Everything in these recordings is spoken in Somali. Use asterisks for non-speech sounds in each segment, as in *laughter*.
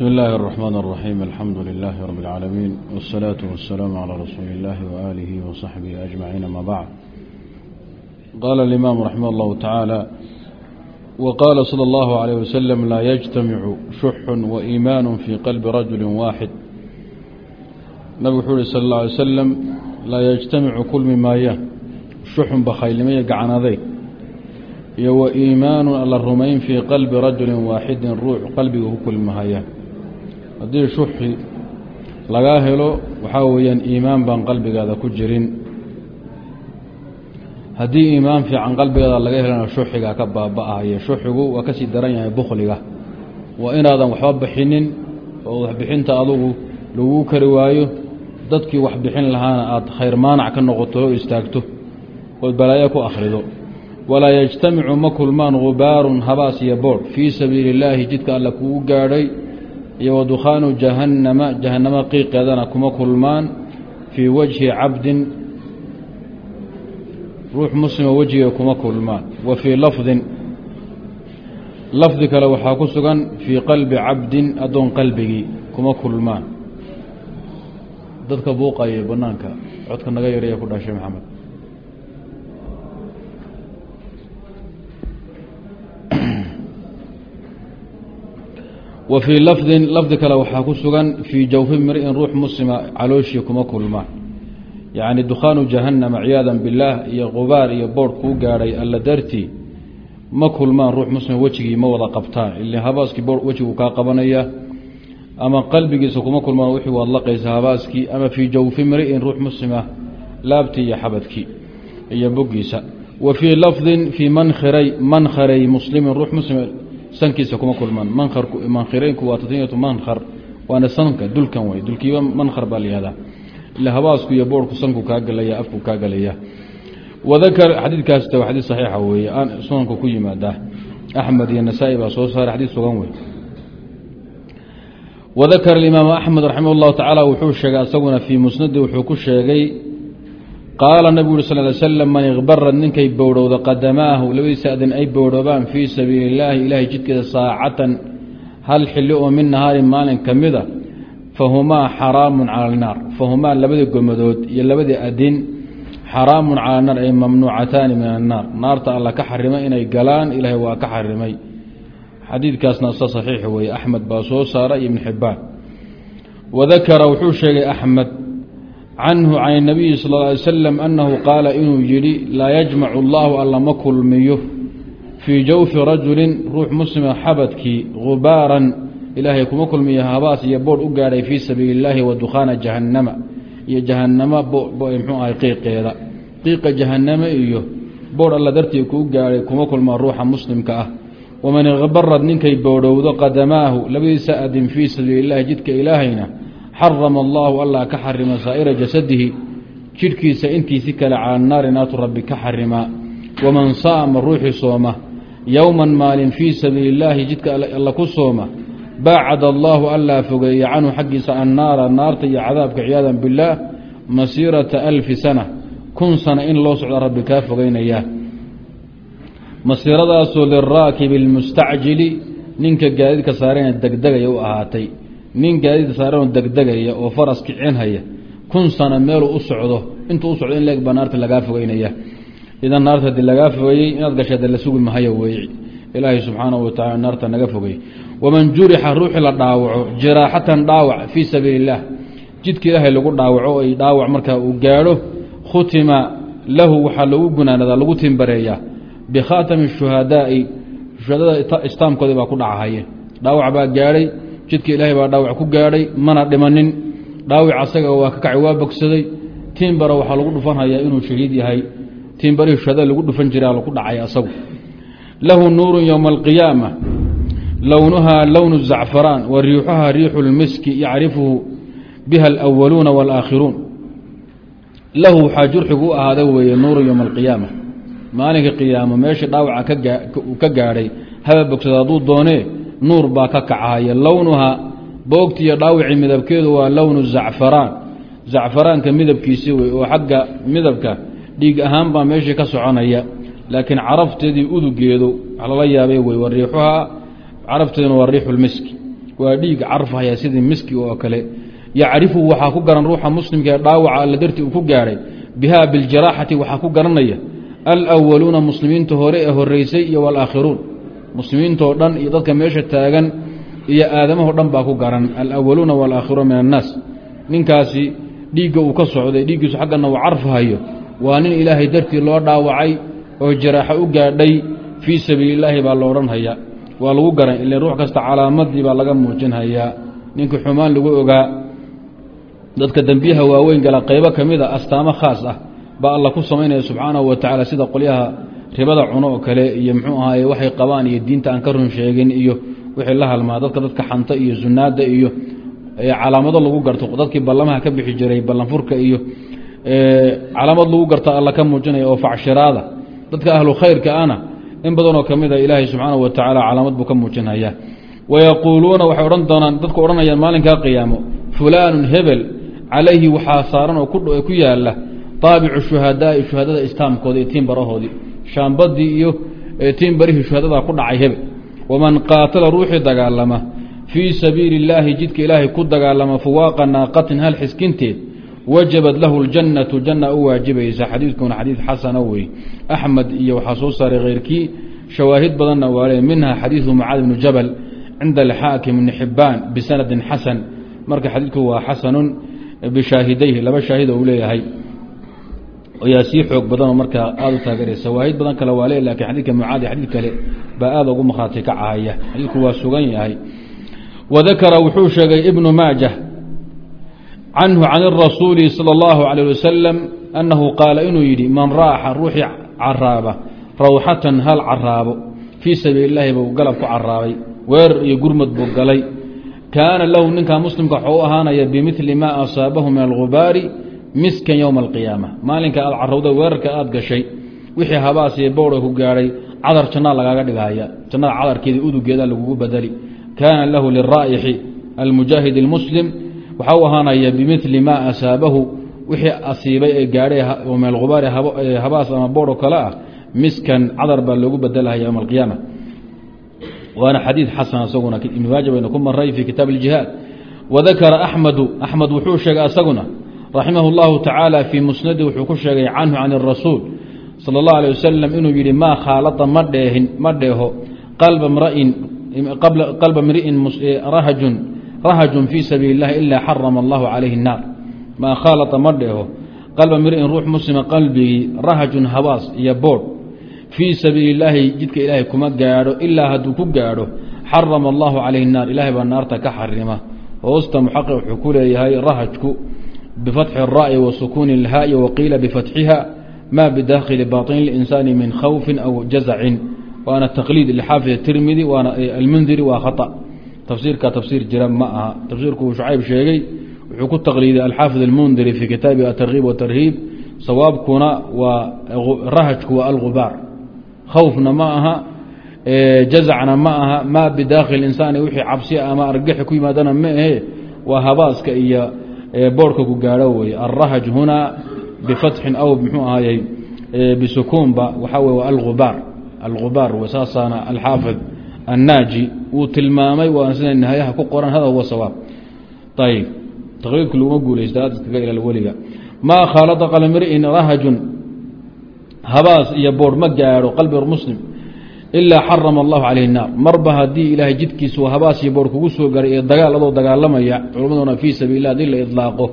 بسم الله الرحمن الرحيم الحمد لله رب العالمين والصلاة والسلام على رسول الله وآله وصحبه أجمعين ما بعد قال الإمام رحمه الله تعالى وقال صلى الله عليه وسلم لا يجتمع شح وإيمان في قلب رجل واحد نبي حوري صلى الله عليه وسلم لا يجتمع كل مما يه شح بخيلمية قعنذي iyo wa iimaanu alla rumayn fii qalbi rajulin waaxidin ruux qalbiga ku kulmahaya haddii shuxi lagaa helo waxaa weeyaan iimaan baan qalbigaada ku jirin. Haddii iimaan fiican qalbigaada laga helana shuxigaa ka baaba-ahaya shuxigu waa ka sii daran yahay bukhliga. Waa inaadan waxba bixinin oo waxbixinta adugu laguu kari waayo dadkii wax bixin lahaana aada khayr maanac ka noqoto oo istaagto ood balaayo ku akhrido. Walaa yajtamicu ma kulmaan gubaarun habaas iyo boodh. Fii sabiili illaahi jidka alla kugu gaadhay iyo wa dukhaanu jahannama jahannamo qiiqeedana kuma kulmaan fii wajhi cabdin ruux muslima wejiga kuma kulmaan wa fii lafdin lafdi kale waxaa ku sugan fii qalbi cabdin addoon qalbigii kuma kulmaan. Dadka buuqaya banaanka codka naga yaraya ku dhashay maxamed wa fii lafdin lafdi kale waxaa ku sugan fii jawfi mri'in ruux muslima calooshii kuma kulmaan yacni dukhaanu jahannama ciyaadan billaah iyo qubaar iyo boodh kuu gaadhay alla dartii ma kulmaan ruux muslima wejigii ma wada qabtaan. Ila habaaskii boodh wejigu kaa qabanaya ama qalbigiisa kuma kulmaan wixii waad laqaysa habaaskii ama fii jawfi mri'in ruux muslima laabtii iyo xabadkii iyo boggiisa. Wa fii lafdin fii mankhiray mankharay muslimin ruux muslima sankiisa kuma kulmaan mankhiraynku waa tatniyatu mankhar. Waana sanka dulkan wey dulkiiba mankhar baa layihahdaa ila habaasku iyo boorhku sanku kaa galaya afku kaa galaya. Wadakar xadiidkaas xadiid saxiixa weeye. Sunanka ku yimaadaa. Axmed iyo nasaa-i baa soo saaray xadiid sugan wey wadakara alimaam axmed raximah llahu tacaala wuxuu sheegay asaguna fii musnadi wuxuu ku sheegay qaala nabigu uri sal ly slam man ikbarad ninkay bowdhowda qadamaahu labadiisa adin ay bowdhoobaan fii sabiili illaahi ilaahay jidkeeda saacatan hal xilli oo min nahaarin maalin ka mida fahumaa xaraamun cala alnaar fahumaa labadii gomadood iyo labadii adin xaraamun cala naar ay mamnuucataani min annaar naarta alla ka xarimay inay galaan ilaahay waa ka xarimay xadiidkaasna sa saxiix weeye axmed baa soo saara iyo ibn xibbaan wadakara wuxuu sheegay axmed canhu can اnabiyi sal ا ly slam annahu qaala inuu yidhi laa yajmacu allahu alla ma kulmiyo fii jawfi rajulin ruux muslima xabadkii gubaaran ilaahay kuma kulmiyo habaas iyo boodh u gaadhay fii sabiili اllaahi wa dukhaana jahannama iyo jahannama mxuu ahay qiiqeeda qiiqa jahanname iyo boodh alla dartii kuu gaadhay kuma kulmaa ruuxa muslimka ah waman ikbarad ninkay boodhowdo qadamaahu labadiisa adin fii sabiili اllahi jidka ilaahayna xarama allahu allah ka xarima saa'ira jasadihi jidhkiisa intiisi kale cala naari naartu rabbi ka xarimaa waman saama ruuxii sooma yowman maalin fii sabiili illaahi jidka alla ku sooma baacad allaahu allaa fogeeya canhu xaggiisa annaara naarta iyo cadaabka ciyaadan billaah masiirata alfi sana kun sana in loo socda rabbi kaa fogeynayaa masiiradaasoo liraakibi almustacjili ninka gaadiidka saarana degdegaya u ahaatay nin gaadiida saaranoo degdegaya oo faras kicinhaya kun sano meeluu u socdo intuu u socdo in leeg baa naarta lagaa fogeynaya. Idan naarta haddii lagaa fogeeyey inaad gasha de la sugi mahayo weeye ilaahay subxaanahu watacala naarta naga fogey. Waman jurixa ruuxii la dhaawaco jiraaxatan dhaawac fii sabiili illaah jidka ilaahay lagu dhaawaco ay dhaawac markaa uu gaadho khutima lahu waxaa lagu gunaanadaa lagu timbareeyaa. Bikhaatami shuhadaai shuhadada istaamkoodii baa ku dhacahaye dhaawac baa gaadhay jidka ilaahay baa dhaawac ku gaadhay mana dhimanin. Dhaawic asaga waa ka kacay waa bogsaday. Tiimbara waxaa lagu dhufanhayaa inuu shahiid yahay. Tiimbarihii shuhadada lagu dhufan jiraa lagu dhacay asagu. Lahu nuurun yowma alqiyaama lownuhaa lownu zacfaraan wa riixuhaa riixu lmiski yacrifuhu biha alwaluuna wاlaakhiruun lahu waxaa jurxigu u ahaada weeye nuurun yowma alqiyaama. Maalinka qiyaamo meeshii dhaawaca ka gaadhay haba bogsada hadduu doonee nuur baa ka kacahaya lownuhaa boogti iyo dhaawicii midabkeedu waa lownu zacfaraan. Zacfaraanka midabkiisi wey oo xagga midabka dhiig ahaan baa meeshii ka soconaya. Laakiin carafteedii udugeedu lala yaabay wey wa carafteeduna waa riixu lmiski waa dhiig carfahaya sidii miski oo kale. Yacrifu waxaa ku garan ruuxa muslimka ee dhaawaca alla dartii uu ku gaadhay biha biاljaraaxati waxaa ku garanaya alwaluuna muslimiinta hore ee horeysay iyo walaakhiruun muslimiintoo dhan iyo dadka meesha taagan iyo aadamahoo dhan baa ku garan. Alawaluuna walaakhiruun min annaas. Ninkaasi dhiigga uu ka socday dhiiggiisu xaggana uu carfahayo waa nin ilaahay dartii loo dhaawacay oo jaraaxo u gaadhay fii sabiili illaahi baa lo odhanhaya waa lagu garan ile ruux kasta calaamadii baa laga muujinhayaa ninkii xumaan lagu ogaa dadka dembiyaha waaweyn gala qaybo ka mid a astaamo khaas ah baa alla ku samaynaya subxaanahu wa tacaala sida qolyaha ribada cuno oo kale iyo muxuu ahaaye waxay qabaan iyo diinta aan ka run sheegin iyo wixii la halmaa dadka dadka xanta iyo sunaada iyo calaamado lagu garto. Dadkii ballamaha ka bixi jiray ballanfurka iyo calaamad lagu garto alla ka muujinaya oo facshiraada. Dadka ahlu khayrka ana in badanoo ka mid a ilaahay subxaanahu wa tacaala calaamad buu ka muujinhayaa wayaquuluuna waxay odhan doonaan dadku odhanayaan maalinkaa qiyaamo fulaanun hebel calayhi waxaa saaran oo ku yaalla taabicu shuhadaai shuhadada istaamkooda iyo tiin barahoodii shaambadii iyo tiin barihii shuhadadaa ku dhacay hebel waman qaatala ruuxii dagaalama fii sabiili illaahi jidka ilaahay ku dagaalama fuwaaqa naaqatin hal xiskinteed wajabad lahu ljannatu janna u waajibaysa. Xadiidkuna xadiid xasana wey axmed iyo waxaa soo saaray kheyrkii shawaahid badanna waale minha xadiidu mucaad bnu jabal cinda alxaakim ibni xibaan bisanadin xasan. Marka xadiidku waa xasanun bishaahidayhi laba shaahida uu leeyahay yaa sii xoog badanoo markaa aada u taageeraya shawaahid badan kale waa le lakin xadidka mucaad xadiid kale baa aada ugu makhaati kacahaya xadiidku waa sugan yahay wadakara wuxuu sheegay ibnu maajah canhu can irasuuli salى اllahu عalيه wasalam annahu qaala inuu yidhi man raaxa ruuxii caraaba rawxatan hal caraabo fii sabiili اllahi buu galab ku caraabay weerar iyo gurmad buu galay kaana lahu ninkaa muslimka waxuu u ahaanaya bimili maa asaabahu min algubaari miskan yowma alqiyaama maalinka aad carowda weerarka aada gashay wixii habaasiyo bowra ku gaadhay cadar jannaa lagaaga dhigahaya. Jannada cadarkeeda udugeeda lagugu badali kaana lahu liraa'ixi almujaahid اlmuslim waxaa u ahaanaya bimili maa asaabahu. Wixii asiibay ee gaadhay min algubaari habaas ama boorho kale ah miskan cadar baa loogu bedelahaya yowma alqiyaama waana xadiid xasan isaguna ibn maaja baynu ku maray fii kitaab اljihaad wadakara axmedu axmed wuxuu sheegay asaguna raximah اllahu tacaala fii musnadi wuxuu ku sheegay canhu can الrasuul salى اllahu alيه wasalam inuu yihi maa khaalada ma dheehin ma dheeho qalba mrain qalba mri'in rahajun rahajun fii sabiili اllahi ilaa xarama allahu calayhi الnaar maa khaalada ma dheeho qalba mri'in ruux muslima qalbigii rahajun habaas iyo boodh fii sabiili illaahi jidka ilaahay kuma gaadho ilaa hadduu ku gaadho xarama allahu calayhi naar ilahay baa naarta ka xarima hoosta muxaqiq wuxuu ku leeyahay rahajku bifatxi الra'yi wa sukuuni اlhaa'i waqiila bifatxiha ma bidakhili baطini اlinsaani min khawfin aw jazacin waana taqliid lxaafid tirmidi waana almundiri waa khata tafsiirka tafsiir jira ma aha tafsiirku shucayb sheegay wuxuu ku taqliiday alxaafid almundiri fii kitaabi atarhiib watarhiib sawaabkuna waa rahajku waa algubaar khawfna ma aha jazacna ma aha maa bidaakhil insaani wixii cabsi ama argaxi ku yimaadana ma ahe waa habaaska iyo boorhka ku gaadho weye alrahaj hunaa bifatxin aw mxuu ahayey bisukuunba waxaa wey waa algubaar algubaar w saasaana alxaafid annaaji. Wuu tilmaamay waana sida nihayaha ku qoran hada huwa sawaab. Ayib taqliidku laguma guulaysta aad ilaal weliga. Maa khaalada qalmri'in rahajun habaas iyo boorh ma gaadho qalbi muslim ilaa xarama allahu calayhi naar marba haddii ilaahay jidkiisu habaas iyo boor kugu soo garay ee dagaal adoo dagaalamaya culmaduna fii sabiil lah hadii la idlaaqo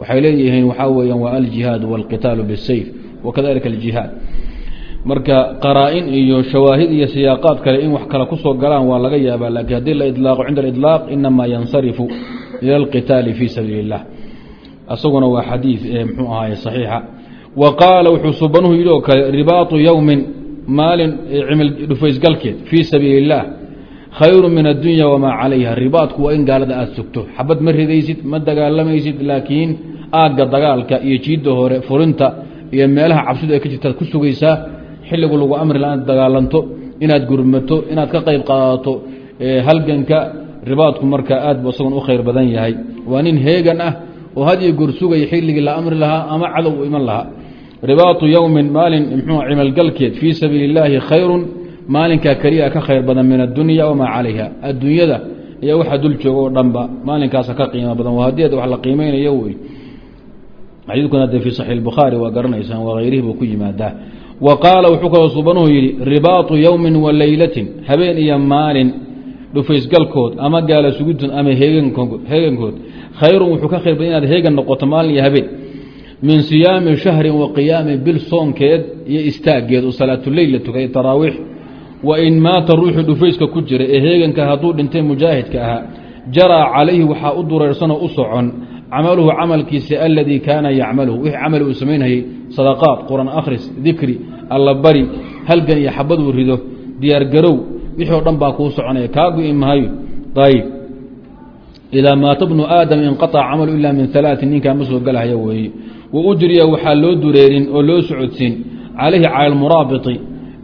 waxay leeyihiin waxaa weeyaan waa aljihaad wاlqitaalu bالsayf wakadalika aljihaad marka qaraa-in iyo shawaahid iyo siyaaqaad kale in wax kale kusoo galaan waa laga yaabaa laakiin haddii la idlaaqo cinda aliطlaaq inamaa yansarifu ila اlqitaali fii sabiili اllah isaguna waa xadiid mxuu ahaay saxiixa wa qaala wuxuu subanuhu yidhi oo kale ribaatu yowmin maalin cimil dhufaysgalkeed fii sabiili اllaah khayru min addunya wamaa calayha. Ribaadku waa in gaalada aada sugto. Xabad ma ridaysid ma dagaalamaysid laakiin aagga dagaalka iyo jiidda hore furinta iyo meelaha cabsidu ay ka jirtaad ku sugaysaa. Xilligu lagu amri la inaad dagaalanto inaad gurmato inaad ka qayb qaadato halganka ribaadku marka aad bu isagun u khayr badan yahay. Waa nin heegan ah oo had iyo goor sugaya xilligii la amri lahaa ama cadow u iman lahaa ribaatu yowmin maalin mxuu cimalgalkeed fii sabiili اllaahi khayrun maalinkaa keliya ka khayr badan min addunya wamaa calayha. Adduunyada iyo waxa dul jooga oo dhanba maalinkaasa ka qiimo badan. Waa haddii wax la qiimeynayo wey. Xadiidkuna de fi saxiix bukhaari waa garanaysaan waa hayrihi buu ku yimaadaa. Wa qaala wuxuu kaloo suubanuhu yidhi ribaatu yowmin wa leylatin habeen iyo maalin dhufaysgalkood ama gaala sugudun ama heegankood khayrun wuxuu min siyaami shahrin wa qiyaami bil soonkeed iyo istaaggeed oo salaatuleyl la tukay taraawiix wa in maata ruuxii dhufayska ku jira ee heeganka hadduu dhintay mujaahidka ahaa jaraa calayhi waxaa u dureersanoo u socon camaluhu camalkiisa aladii kaana yacmaluhu. Wixii camal uu samaynayay sadaqaad qur'aan akhris dikri allabari halgan iyo xabaduu rido diyaargarow wixii o dhan baa kuu soconaya kaa gu-i mahayo ayib idaa maata bnu aadam inqaطca camalu ila min alaatin ninkaa soo galahaya weeye wa ujriya waxaa loo dureerin oo loo socodsiin calayhi cala almuraabiti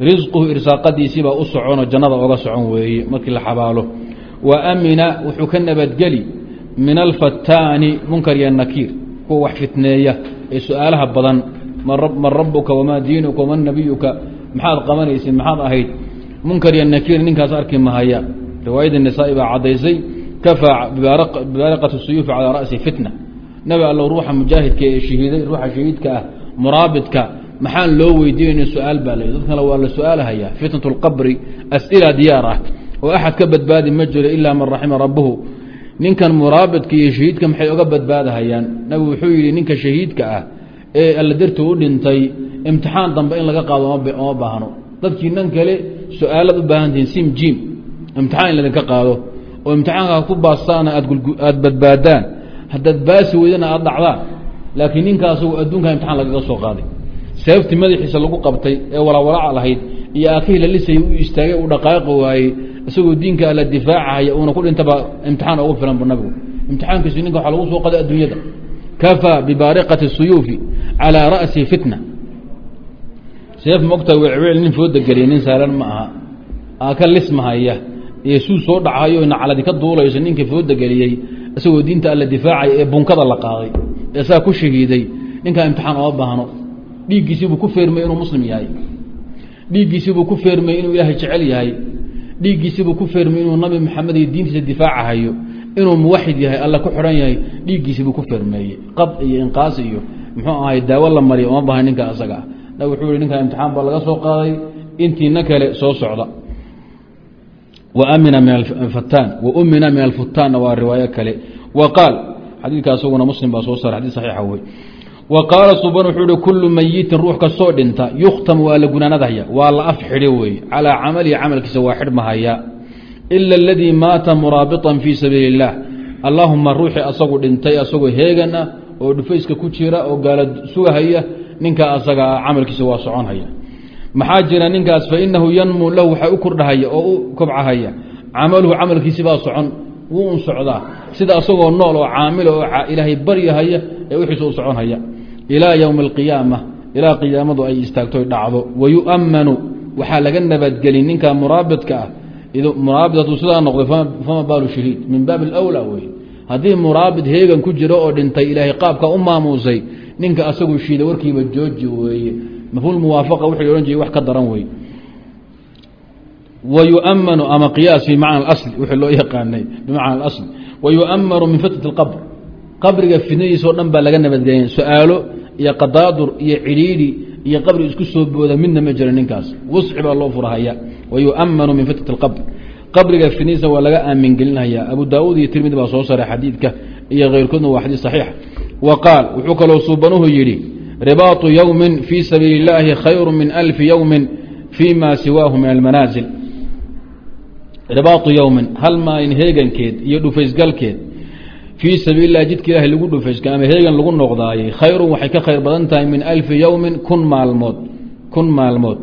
risquhu irsaaqadiisiibaa u soconoo jannada oga socon weeye markii la xabaalo. Wa amina wuxuu ka nabadgeli min alfataani munkar iyo nakiir kuwa wax fitneeya ee su'aalaha badan. Man rabuka wamaa diinuka waman nabiyuka maxaad qabanaysid maxaad ahayd? Munkar iyo nakiir ninkaas arki mahaya riwaayadda nisaa-i baa caddaysay kafaa bibaariqati suyuufi calaa nabi allow ruuxa mujaahidka ee shahiiday ruuxa shahiidka ah muraabidka maxaan loo weydiinayna su'aal baa la dad kale waa la su'aalahaya fitnat اlqabri as'ila diyaar ah oo axad ka badbaadi ma jiro ilaa man raxima rabuhu ninkan muraabidka iyo shahiidka maxay oga badbaadahayaan? Nabigu wuxuu yidhi ninka shahiidka ah ee alla dartii u dhintay imtixaan dambe in laga qaado oma baahno. Dadkii nan kale su'aalaad u baahantihiin sim jim imtixaan in ladinka qaado. Oo imtixaanka ku baastaana aada badbaadaan haddaad baasi weydana aada dhacdaan laakiin ninka asagu adduunka imtixaan lagaga soo qaaday. Seeftii madaxiisa lagu qabtay ee walawalaca lahayd iyo aakihii la lisayay u istaagay uu dhaqaaqi waayey isagoo diinka alla difaacahaya uuna ku dhintaba imtixaan ugu filan bu nabigu. Imtixaankiisu ninka waxaa lagu soo qaday adduunyada. Kafaa bibaariqati suyuufi calaa ra'si fitna. Seef mogta wecweel nin fooda geliya nin saalan ma aha. Aaka lismahaya iyo suu soo dhacayo nacladi ka duulayso ninkii fooda geliyey isagoo diinta alla difaacaya ee bunkada la qaaday ee saa ku shahiiday ninkaa imtixaan ooma baahno. Dhiiggiisiibuu ku feermay inuu muslim yahay. Dhiiggiisiibuu ku feermay inuu ilaahay jecel yahay. Dhiiggiisiibuu ku feermay inuu nabi maxamed iyo diintiisa difaacahayo inuu muwaxid yahay alla ku xidhan yahay dhiiggiisiibuu ku feermeeyey qad iyo inqaas iyo muxuu ahay daawo la mariya oma baahan ninka asaga. Ah wuxuu yihi ninkaa imtixaan baa laga soo qaaday intiina kale soo socda wa amina min afataan wa umina min alfutaanna waa riwaayo kale. Qaal xadiidka asaguna muslim baa soo saaray xadis saxiixa wey wa qaala suban wuxuu ihi kullu mayitin ruux kastoo dhinta yukhtam waa la gunaanadhaya waa la af xidhi weeye. Calaa camalihi camalkiisa waa xidhmahaya ila aladii maata muraabiطan fii sabiili اllah allaahuma ruuxii asagu dhintay asagoo heegan ah oo dhufayska ku jira oo gaala sugahaya ninkaa asaga camalkiisa waa soconhaya maxaa jira ninkaas fainahu yanmuu lahu waxa u kordhahaya oo u kobcahaya. Camaluhu camalkiisi baa socon. Wuu un socdaa. Sida asagoo nool oo caamila oo ilaahay baryahaya ee wixiisa u soconhaya. Ilaa yowmi alqiyaama ilaa qiyaamadu ay istaagtoy dhacdo. Wayu'ammanu waxaa laga nabadgelin ninka muraabidka ah. Muraabidatu sidaa noqday fama baalu shiriid min baab alwlaa wey haddii muraabid heegan ku jiro oo dhintay ilaahay qaabka u maamuusay ninka asagu shiida warkiiba jooji weeye mafhuum muwaafaqa wuxuu odhan jiray wax ka daran wey wayuamanu ama qiyaas fi macna asli wixii loo yaqaanay bimacna asli wayuamanu min fitnat اlqabr qabriga fidnadiisa o dhan baa laga nabadgeeya su'aalo iyo qadaadur iyo cidhiidhi iyo qabri isku soo booda midna ma jira ninkaas. Wasci baa loo furahaya. Wayuamanu min fitnat اlqabr qabriga fidnadiisa waa laga aamin gelinhayaa abu daawud iyo tirmidi baa soo saray xadiidka iyo keyrkoodna ribaatu yowmin fii sabiili اllaahi khayru min alfi yowmin fii ma siwaahu min almanaasil ribaatu yowmin hal maalin heegankeed iyo dhufaysgalkeed fii sabiili lah jidka ilahay lagu dhufayska ama heegan lagu noqdaayey khayrun waxay ka khayr badan tahay min alfi yowmin kun maalmood kun maalmood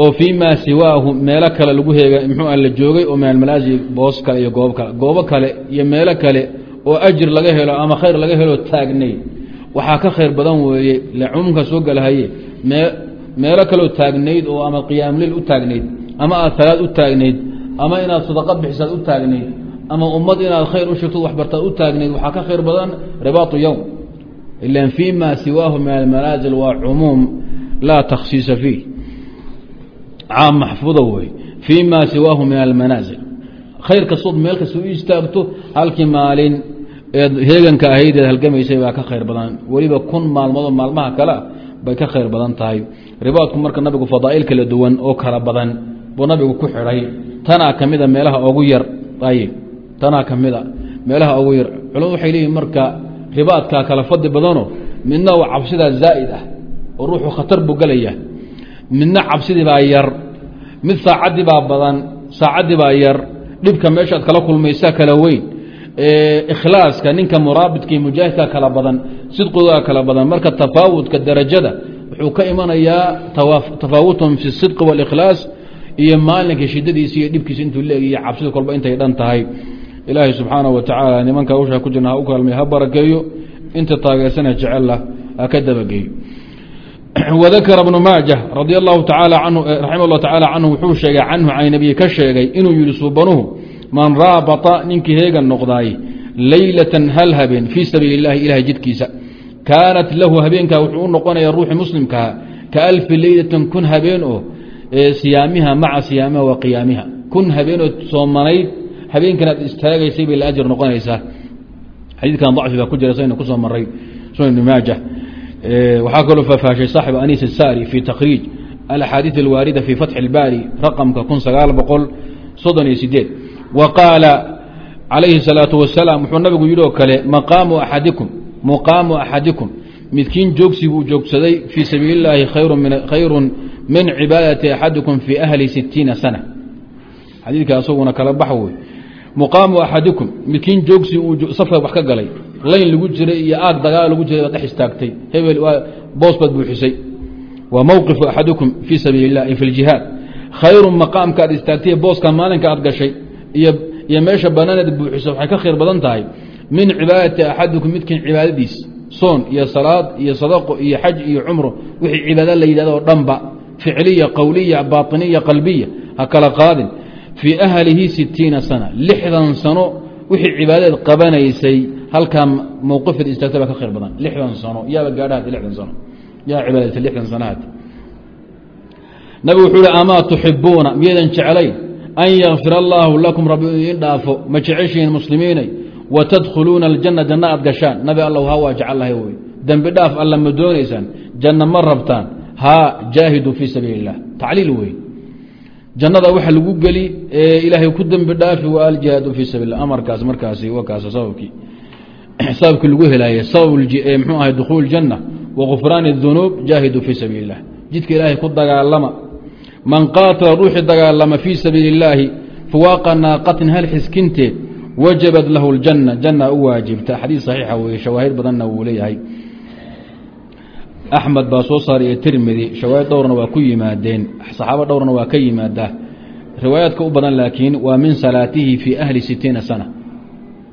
oo fii maa siwaahu meelo kale lagu heega muxuu ah la joogay oo min almalaazi boos kale iyo goobo kale goobo kale iyo meelo kale oo ajir laga helo ama khayr laga helo taagnayd waxaa ka khayr badan weeye le soo galahaye mee meelo kaleo taagnayd oo ama qiyaamlil u taagnayd ama aad salaad u taagnayd ama inaad sadaqa bixisaad u taagnayd ama ummad inaad khayr u sheegto waxbartaad u taagnayd waxaa ka khayr badan ribaatu yowm ilan fii ma siwaahu min almanaazil waa cumuum laa takhsiisa fiih caam maxfuuda wey fii ma siwaahu min almanaazil. Khayr kastood meel kasta u istaagto halkii maalin eed heeganka ahayd eed halgamaysay baa ka khayr badan. Weliba kun maalmoodoo maalmaha kale ah bay ka khayr badan tahay. Ribaadku marka nabigu fadaa'il kala duwan oo kala badan buu nabigu ku xidhay. Tanaa ka mida meelaha ugu yar ayib tanaa ka mida meelaha ugu yar. Culamadu waxay leeyihiin marka ribaadkaa kala fadli badano midna waa cabsidaa zaa'id ah oo ruuxu khatar buu gelaya midna cabsidii baa yar mid saacaddii baa badan saacaddii baa yar dhibka meeshaad kala kulmaysaa kala weyn ikhlaaska ninka muraabidka iyo mujaahidka kala badan sidqigaa kala badan marka tafaawudka darajada wuxuu ka imanayaa tafaawuthum fi sidqi walikhlaas iyo maalinka shidadiisa iyo dhibkiisa intuu leegiyo cabsida kolba intay dhan tahay. Ilaahay subxaanaه wa tacaala nimanka ushaa ku jirna ha u kaalmay ha barakeeyo inta taageersana jecella ha ka dabageeyo. *clears throat* Wadakara bnu maaja radi allahu taala anhu raxima llahu tacaala canhu wuxuu sheegay canhu can nabiyi ka sheegay inuu yihi suubanuhu man raabata ninkii heegan noqdaay leylatan hal habeen fii sabiili اllahi ilahay jidkiisa kaanat lahu habeenkaa wuxuu u noqonaya ruuxi muslimkaha ka alfi leylatin kun habeen oo siyaamiha maca siyaamiha wa qiyaamiha. Kun habeenoo soomanayd habeenkan istaagaysay bay laajir noqonaysaa. Xadiidkan dacfi baa ku jira sayna ku soo maray sunan ibni maaja waxaa kaloo faahfaashay saaxibu anis asari fi takriij alaxaadiid alwaarida fi fatxi اlbaari raqamka kun sagaal boqol soddon iyo sideed wa qaala calayhi salaatu wasalaam wuxuu nabigu yidhi oo kale maqaamu axadikum muqaamu axadikum. Midkiin joogsigu uu joogsaday fii sabiili illaahi khayrun min cibaadati axadikum fii ahli sitiina sana. Xadiidka asaguna kala bax wey muqaamu axadikum midkiin joogsi uu safka wax ka galay layn lagu jiray iyo aag dagaal lagu jiray baad dhex istaagtay hebel boos baad buuxisay. Wa mowqifu axadikum fii sabiili اllah fi اljihaad khayru maqaamka aad istaagtay booskan maalinka aad gashay iyo meesha banaaneed buuxiso waxay ka khayr badan tahay. Min cibaadati axadikum midkiin cibaadadiis soon iyo salaad iyo sadaqo iyo xaj iyo cumro wixii cibaado la yidhahdo oo dhanba ficliya qowliya baطiniya qalbiya ha kala qaadin. Fii ahlihi sitiina sana lixdan sano wixii cibaadadeed qabanaysay halkaa mowqifeed istaagta baa ka khayr badan. Lixdan sano yaaba gaadhahad lixdan sano. Yaa cibaadaysa lixdan sanahaad nabigu wuxuu hi amaa tuxibuuna miyaydan jeclayn an yakfir allaahu lakum rabbi idiin dhaafo ma jeceshihiin muslimiinay wa tadkhuluuna aljanna janna aad gashaan nabi allow ha waa jecellahay wey dembi dhaaf alla ma doonaysaan janna ma rabtaan haa jaahiduu fii sabiili illah tacliil wey jannada waxa lagu geli ee ilaahay ku dembi dhaafi waa aljihaadu fii sabiil amarkaas markaasi wakaas sababkii sababkii lagu helaayey sabab mxuu ahay dukhuul janna wa man qaatala ruuxii dagaalama fii sabiili اllaahi fawaaqa naaqatin hal xiskinteed wajabat lahu اljanna janna u waajibta. Xadiis saxiixa weeye shawaahid badanna wuu leeyahay. Axmed baa soo saaray iyo tirmidi shawaahid dhowrna waa ku yimaadeen saxaabo dhowrna waa ka yimaadaa. Riwaayaadka u badan laakiin waa min salaatihi fii ahli sitiina sana.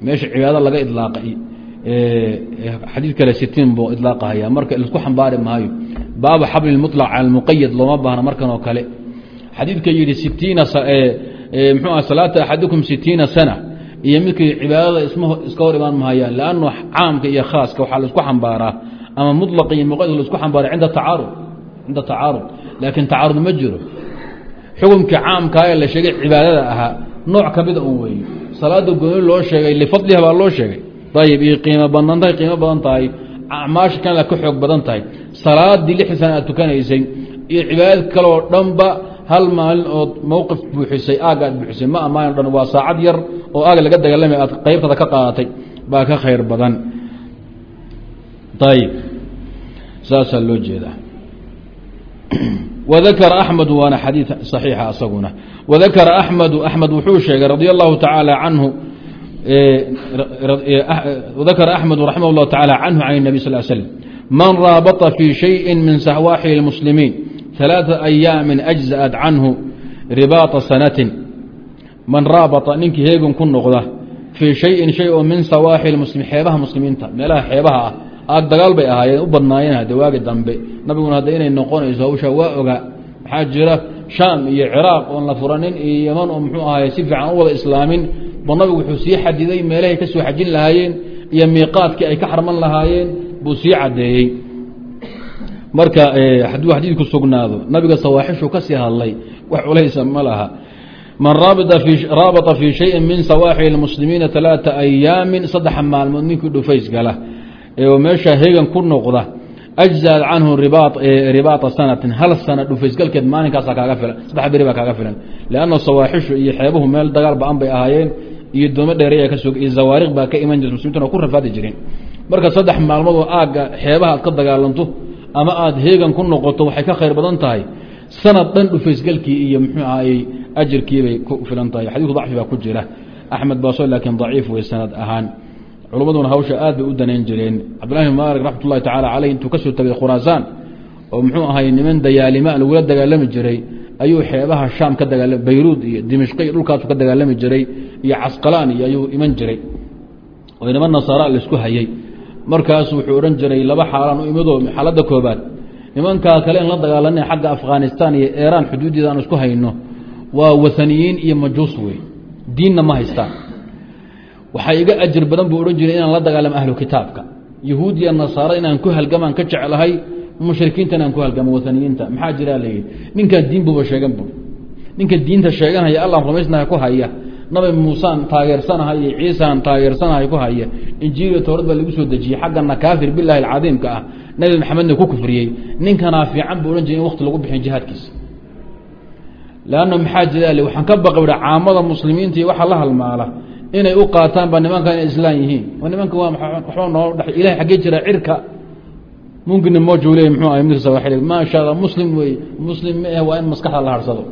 Meesha cibaado laga idlaaqay xadiid kale sitiin buu idlaaqahaya maayo baabu xabli muطlaq cala muqayad looma baahna markan oo kale. Xadiidka yidhi sitiina mxuu ah salaata axadikum sitiina sana iyo midkii cibaadada iska hor imaan mahayaan lannu caamka iyo khaaska waxaa la isku xambaaraa ama muطlaq iyo muqayad la isku xambaaray cinda tacaarud cinda tacaarud laakiin tacaarud ma jiro. Xukumkii caamkaa ee la sheegay cibaadada ahaa nooc ka mida un weeye salaada gooni loo sheegay lifadliha baa loo sheegay. Ayib iyo qiimo badnantahay qiimo badan tahay acmaasha kanla ka xoog badan tahay salaadii lixdan sana aad tukanaysay iyo cibaadad kaleoo dhanba hal maalin ood mowqif buuxisay aag aad buuxisay ma ammaan dhan waa saacad yar oo aag laga dagaalamay aad qaybtada ka qaadatay baa ka khayr badan ayib saasaa loo jeedaa وذkر أحمد waana xadيiث صaحيixa asaguna وذakر أحمد أحمد wuxuu sheegay رضي الله taعالى عنه ذakر أحمد رحمه الله تعالى عنه عن النبي صلى اه عليه وسلم من rاaبط في شhيء من سhواaxل المسلمين ثaلاثة أياaم أجزأت عنه رباaط سنة man rاaبطa ninkii heegan ku noqda فيi شhayءin شhay oo min sawaaxil mslim xeebaha muslimiinta meelaha xeebaha ah aag dagaal bay ahaayeen u badnaayeen hade waagi dambe nabiguna hadda inay noqonayso hawsha waa ogaa maxaa jira shaam iyo ciraaq oon la furanin iyo yaman oo muxuu ahaay si fiican u wada islaamin ba nabigu wuxuu sii xadiday meelahay ka soo xajin lahaayeen iyo miiqaadkii ay ka xarman lahaayeen buu sii caddeeyey marka hadduu xadiidku sugnaado nabiga sawaaxishuu ka sii hadlay wax culaysa ma laha man raabطa fii شhayءi min sawaaxil اmuslimiina ثaلaaثa أyaamin saddexa maalmood ninkii dhufays gala ee meesha hegan ku noqda أجزأت canhu ribaaطa sanatin hal sana dhufaysgalkeed maalinkaasa kaaga filan saddex beri baa kaaga filan لأnna sawaaxishu iyo xeebuhu meel dagaal ba-an bay ahaayeen iyo doomo dheereya ka sog iyo zawaariq baa ka iman jirta muslimiintuna ku rafaadi jireen. Marka saddex maalmood oo aagga xeebaha aad ka dagaalanto ama aada heegan ku noqoto waxay ka khayr badan tahay. Sanad dhan dhufaysgalkii iyo muxuu ahayey ajirkii bay ku filan tahay. Xadiidku dacfi baa ku jira. Axmed baaso laakiin daciif wey sanad ahaan. Culummaduna hawsha aad bay u danayn jireen. Cabdillahi bin maalig raxmat tacaala caleyh intuu ka soo tagay khuraasaan oo muxuu ahay niman dayaalima lagula dagaalami jiray ayuu xeebaha shaam ka dagaala bayruud iyo dimishqi iyo dhulkaasu ka dagaalami jiray iyo casqalaan iyo ayuu iman jiray. Oo niman nasaara la isku hayey markaasu wuxuu odhan jiray laba xaalaan u imidoo xaaladda koobaad nimankaa kale in la dagaalanay xagga afghanistan iyo eeraan xuduuddeeda aan isku hayno waa wathaniyiin iyo majuus wey. Diinna ma haystaan waxaa iga ajir badan buu odhan jiray inaan la dagaalamo ahlu kitaabka. Yahuud iyo inaan ku halgamaan ka jeclahay mushrikiinta inaan ku halgamo wathaniyiinta. Maxaa jiraa layidhi ninkaan diin buuba sheegan bu ninka diinta sheeganhaya allaan rumaysnaha ku haya. Nabi muusaan taageersanahay iyo ciisaan taageersanahay ku haya. Injiiliya towrad baa lagu soo dejiyey xaggana kaafir bilahi alcadiimka ah. Nabi maxamedna ku kufriyey. Ninkanaa fiican buu odhan jiray in wakti lagu bixin jihaadkiisa. Lanna maxaa jira le waxaan ka baqi caamada muslimiinta iyo waxa la halmaala inay u qaataanba nimanka inay islaan yihiin. Nimanka waxba noo dhe ilahay xaggee jira cirka mumkina moju le mxuu ahay midka sawaaxili maasha allah muslim wey muslim ma ah waa in maskaxda la harsado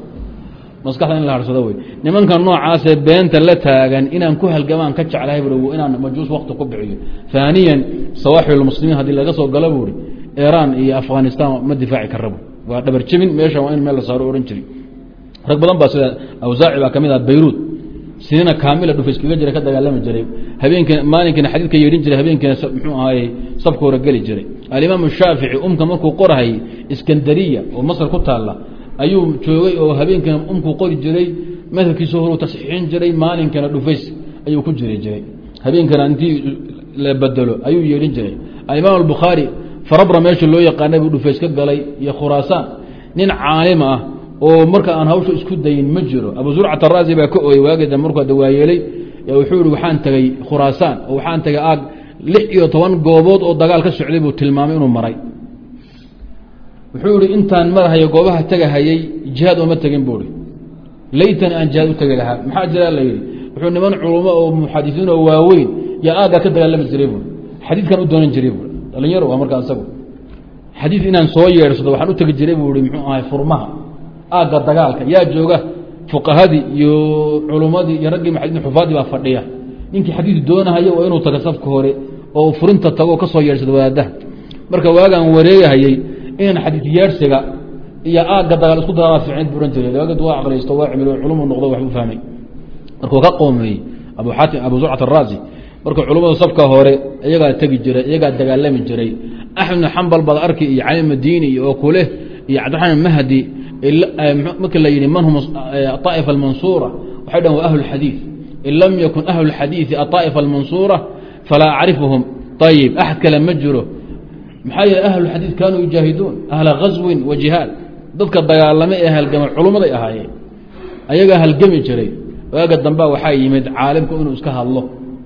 maskaxda in la harsado wey nimanka noocaasee beenta la taagan inaan ku halgamaan ka jeclahay bu inaan majuus wakti ku bixiyo haaniyan sawaaxil muslimiin haddii laga soo galo buuri iran iyo afghanistan ma difaaci karabo waa dhabar jebin meesha waa in meel la saaro ohan jiri rag badan baa sida awsaaci baa ka mid ah bayruud sinina kaamila dhufayskaga jira ka dagaalami jiray. Habeenk maalinkiina xadiidka yeedhin jiray habeenkiina mxuu ahaye sabka hore geli jiray. Alimaam shaafici umka markuu qorahayy iskandariya oo masr ku taalla ayuu joogay oo habeenkiina umkuu qori jiray madhabkiisa horuu tasxiixin jiray maalinkiina dhufays ayuu ku jiri jiray. Habeenkana intii la bedelo ayuu yeedhin jiray. Alimaam albukhaari farabra meesha loo yaqaanay buu dhufays ka galay iyo khuraasaan. Nin caalim ah oo marka aan hawsha isku dayin ma jiro. Abu zurcat araazi baa ka ooyey waageda markuu ada waayeelay wuxuu ihi waxaan tegey khuraasaan oo waxaan tegay aag lix iyo toban goobood oo dagaal ka socday buu tilmaamay inuu maray. Wuxuu ihi intaan marahayo goobaha tegahayey jihaad ooma tegin buu i laytani aan jihaad u tegi lahaa. Maxaa jiraa la yidhi? Wuxuu niman culummo oo muxadisiin oo waaweyn yaa aaggaa ka dagaalami jiray buui xadiidkan u doonan jiray buui dhalinyaro waa markaa isagu xadiid inaan soo yeedhsado waxaan u tegi jiray buu i muxuu ahay furmaha aagga dagaalka yaa jooga fuqahadii iyo culummadii iyo raggii xufaadii baa fadhiya. Ninkii xadiid doonahaya waa inuu taga safka hore oo furinta tago ka soo yeedhsado wadaadaha marka waagaan wareegahayey inaan xadiid yeedhsiga iyo aagga dagaal isku dadaala fiicnayd buuhan jiray waagad waa aqlaysto waa cimilo culumu noqdo waxbu fahmay. Markuu ka qoomeeyey abu xaatim abu zurcat araazi marka culummada safka hore iyagaa tegi jiray iyagaa dagaalami jiray. Axmed xambal baad arki iyo cali madiini oo kuleh iyo cabdiraxmaan mahdi marka la yihi man hum aطaa'ifa almansuura waxay dhahan wa ahlu اxadiiث in lam yakun ahlu اxadiiثi aطaa'ifa almansuura falaa acrifuhum ayib axad kale ma jiro maxaa yeele ahlu xadiid kaanuu yujaahiduun ahla gaswin wa jihaad dadka dagaalame ee halgama culummaday ahaayeen ayagaa halgami jiray waaga dambea waxaa yimid caalimku inuu iska hadlo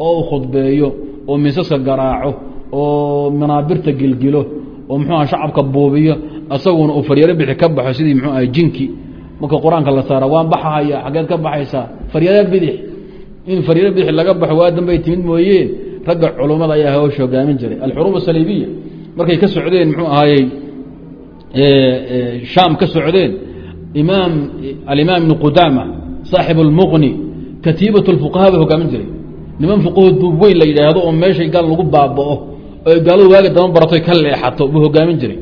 oo u khudbeeyo oo misaska garaaco oo manaabirta gilgilo oo muxuuha shacabka buubiyo asaguna uu faryaro bixi ka baxo sidii muxuu ahay jinki. Marka qur'aanka la saara waan baxahaya xaggeed ka baxaysaa. Faryaro bidix. In faryaro bidix laga baxo waa dambay timid mooyeen ragga culummada ayaa hawsha hogaamin jiray. Alxuruub asaliibiya markay ka socdeen muxuu ahaayey shaam ka socdeen imaam alimaam ibnu qudaama saaxib اlmuqni katiibat اlfuqaha bay hogaamin jiray. Niman fuqaho duub la yidhaahdo oo meeshay gaal lagu baaba'o oo gaaladu waaga dama baratoy ka leexato buu hogaamin jiray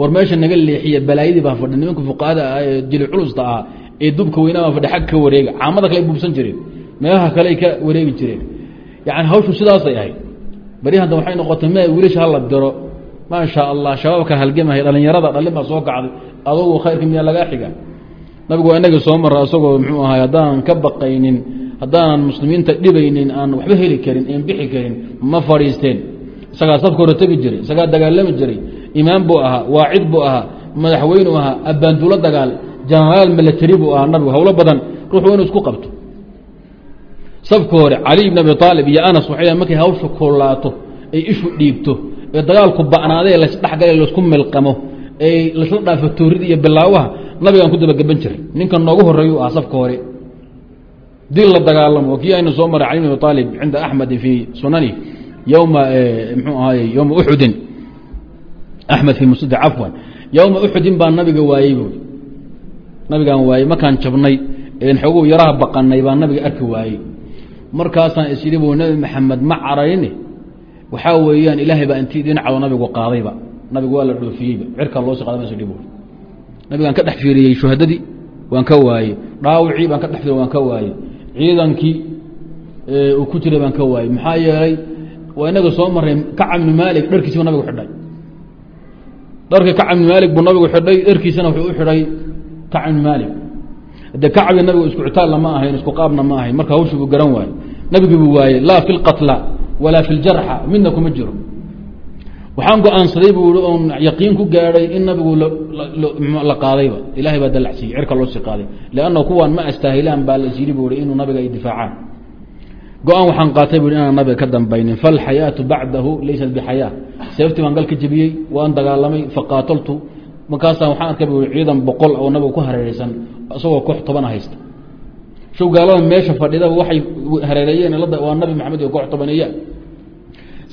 war meesha naga leexiya balaayadii baa fadhi nimanka fuqahada ah ee jili culusta ah ee dubka weynaa baa fadhi xag ka wareega caamada kale buubsan jireen meelaha kale ka wareegi jireen. Yani hawshu sidaasay ahayd. Baryahan waxay noqotay me wiilasha hala diro maasha allah shabaabka halgamaya dhalinyarada dhalin baa soo kacday. Adugu khayrka miyaa lagaa xiga nabigu waa inagii soo mara isagoo muxuu ahay haddaanan ka baqaynin haddaanan muslimiinta dhibaynin aan waxba heli karin en bixi karin ma fadhiisteen. Isagaa safka hore tegi jiray isagaa dagaalami jiray imaam buu ahaa waacid buu ahaa madaxweynuu ahaa abbaanduulo dagaal janaraal milatari buu ahaa nabigu howlo badan ruuxu inuu isku qabto. Sabka hore cali bn abi aalib iyo anas waxay markay hawsha kulaato ay ishu dhiibto ee dagaalku ba'naadee laysdhexgala laysku milqamo ee laysla dhaafo toorid iyo bilaawaha nabigaan ku dabagaban jiray ninkan noogu horeeyu ah safka hore. Dil la dagaalamo kii aynu soo maray cali bn abi aalib cinda axmedi fii sunani yowma mxuu ahaay yowma uxudin axmed fii musnadi cafwan yowma uxudin baa nabiga waayey buui nabigaan waayey markaan jabnay een xoogu yaraha baqanay baa nabiga arki waayey markaasaan isyidhi bu nebi maxamed ma carayni waxaa weeyaan ilaahay baa intii dhinacdo nabigu qaadayba nabigu waa la dhoofiyeyba cirkaa loo sii qaday mas nabigaan ka dhex fiiriyey shuhadadii waan ka waayey dhaawicii baan ka dhex fiiriy waan ka waayey ciidankii uu ku jiray baan ka waayey maxaa yeelay waa inaga soo maray kacab bni maalik dharkiisibu nabigu xidhay dharkii kacab bni maalik buu nabigu xidhay dharkiisana wuxuu u xidhay kacab bni maalik. De kacbi nabigu isku citaalla ma ahayn isku qaabna ma ahayn marka hawshii buu garan waaye nabigii buu waayey laa fi lqatla walaa fi ljarxa midna kuma jiro. Waxaan go'aansaday buu i oon yaqiin ku gaadhay in nabigu la qaadayba ilahay baa dalacsiiyey cirka loo qaaday. Lanna kuwaan ma astaahilaan baa las yidhi bu i inuu nabiga ay difaacaan go'aan waxaan qaatay bu inaan nabiga ka dambaynin. Falxayaatu bacdahu laysat bixayaa. Seeftii baan galka jebiyey waan dagaalamay faqaataltu markaasaa waxaan arkay bu ciidan boqol oo nabiga ku hareereysan isagoo koox tobana haysta. Show gaalada meesha fadhidaba waxay hareereeyeen waa nabi maxamed iyo koox tobaneeya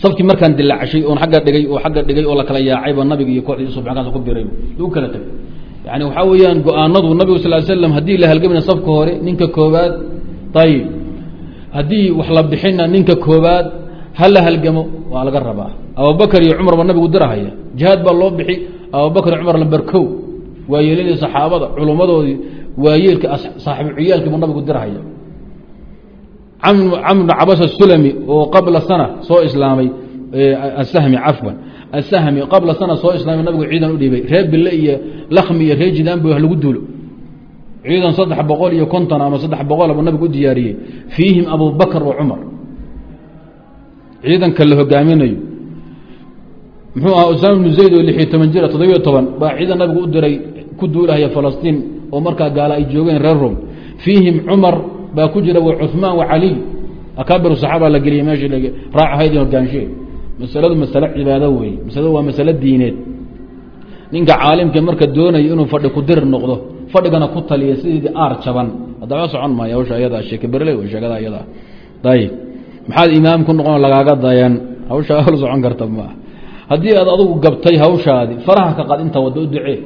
sabkii markaan dilacshay oon agga dhigay oo agga dhigay oo la kala yaacayba nabiga iyo kooxdii yusuf markaas ku biray lagu kala tegay yani waxaa weeyaan go'aanadu nabigu sal slam haddii la halgamina safka hore ninka koobaad ayib haddii wax la bixina ninka koobaad ha la halgamo waa laga rabaa. Abubakar iyo cumar ba nabigu dirahaya jihaad baa loo bixi abubakar iyo cumar lamberkow waa yeeladii saxaabada culummadoodii waayeelka saaxibu ciyaalkii buu nabigu dirhaya camr bn cabas asulami oo qabla sana soo islaamay asahmi cafwan. Asahmi qabla sana soo islaamay nabigu ciidan u dhiibay. Reer bille iyo lakmi iyo reer jidaan bu lagu duulo ciidan saddex boqol iyo konton ama saddex boqol buu nabigu u diyaariyey fiihim abubakr wa cumar ciidanka la hogaaminayo muxuu ahaa usaama bnu zayd oo lixiyo toban jira toddobiyo toban baa ciidan nabigu u diray ku duulahaya falastiin oo markaa gaala ay joogeen reer rom fiihim cumar baa ku jira wa cuثmaan wa caliy akaabiru saxaaba la geliyay meeshii raac haydin hogaanshe masaladu masale cibaado wey masaladu waa masale diineed. Ninka caalimka marka doonayo inuu fadhi ku dir noqdo fadhigana ku taliya sidii aar jaban. Haddaba socon maayo hawsha ayada sheeke berle wey sheekada ayada. Ayib maxaad imaam ku noqon lagaaga dayan? Hawsha *laughs* hal socon karta maaha haddii aad adugu gabtay hawshaadi faraha ka qad inta wadda u ducee.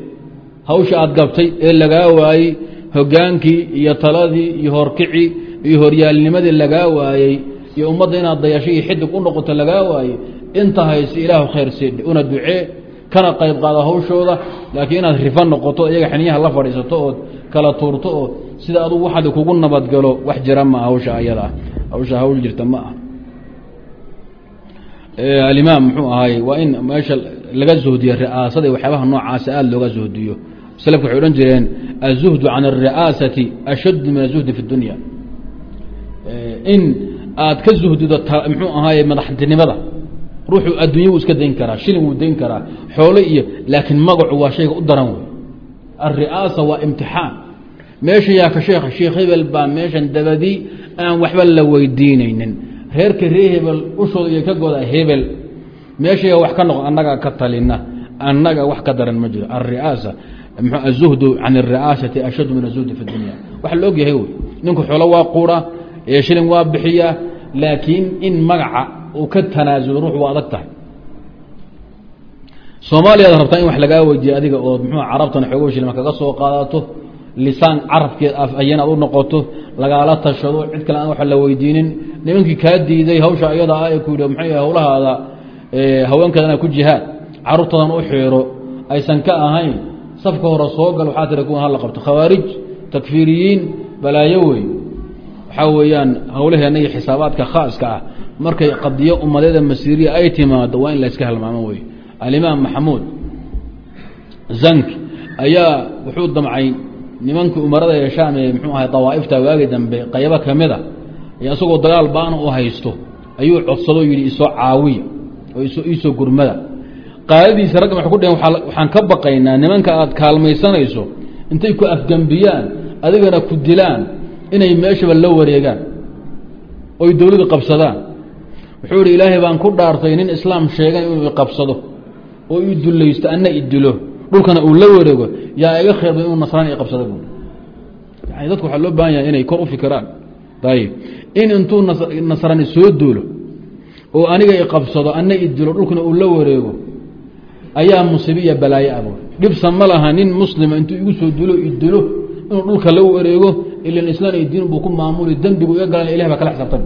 Hawsha aad gabtay ee lagaa waayey hogaankii iyo taladii iyo horkicii iyo horyaalnimadii lagaa waayey iyo ummadda inaad dayasho iyo xidig u noqoto lagaa waayey inta hayse ilaahu khayr siidhe una ducee kana qayb qaado hawshooda laakiin inaad rifa noqoto iyaga xiniyaha la fadhiisato ood kala tuurto oo sida adugu waxaad kugu nabadgalo wax jira maa hawsha ayada hawsha hawl jirta ma ah alimaam muxuu ahaay waa in meesha laga zuhdiyo ri'aasada iyo waxyaabaha noocaasa aada looga zuhdiyo slku waxay odhan jireen aلzuhdu can الri'aasati ashad min aلzuhdi fi اdunya in aad ka zuhdido mxuu ahaaye madaxtinimada ruuxuu adduunya wuu iska dayn karaa shilin wuu dayn karaa xoole iyo laakiin magacu waa shayga u daran wey alri'aasa waa imtixaan. Meesha yaa ka sheekha sheekh hebel baa meeshan dabadii aan waxba la weydiinaynin. Reerka reer hebel ushooda iyo ka godaa hebel meeshayaa wax ka noqon annagaa ka talina annaga wax ka daran ma jiro. Alriaasa m azuhdu can alri'aasati ashaddu min azuhdi fi dunya. Waxa la og yahay wey ninku xoolo waa qura ee shilin waa bixiyaa laakiin in magaca uu ka tanaasulo ruux waa adag tahay. Soomaaliyaad rabtaa in wax lagaa weydiiye adiga oo mxuu carabtan xoogo kaga soo qaadato? Lisaan carabkeed aad u noqoto? Lagaala tashado? Cid kale aan wax la weydiinin? Nimankii kaa diiday hawsha ayada ah ee ku yidhi maxay hawlahaada haweenkeedana ku jihaad? Carruurtoodan u xiiro aysan ka ahayn? Safka hore soo gal waxaa tira kuwan hala qabto. Khawaarij takfiiriyiin balaayo wey waxaa weeyaan hawlaheenna iyo xisaabaadka khaaska ah markay qadiyo ummadeeda masiiriya ay timaado waa in la iska halmaamo wey alimaam maxamuud zank ayaa wuxuu damcay nimankii umarada ee shaam ee mxuu ahay dawaa'ifta waagi dambe qaybo ka mid a iyo isagoo dagaal baana u haysto ayuu codsado yidhi isoo caawiya oo iisoo gurmada. Qaadadiisa ragga waxay ku dheheen waxaan ka baqaynaa nimanka aad kaalmaysanayso intay ku afgembiyaan adigana ku dilaan inay meeshaba la wareegaan oy dowladu qabsadaan. Wuxuu ihi ilaahay baan ku dhaartay nin islaam sheegan inuu iqabsado oo i dulaysto anna i dilo dhulkana uu la wareego yaa iga khayr badan inuu nasraan iqabsado bu yani dadku waxaa loo baahan yahay inay kor u fikiraan. Ayib in intuu nasrani soo duulo oo aniga iqabsado anna i dilo dhulkana uu la wareego ayaa musiibiya balaaye abuur dhibsa ma laha nin muslima intuu igu soo dulo i inuu dhulka la wareego ilan islaan ay diin buu ku maamuli dembigu iga galan ilah baa kala xisaabtan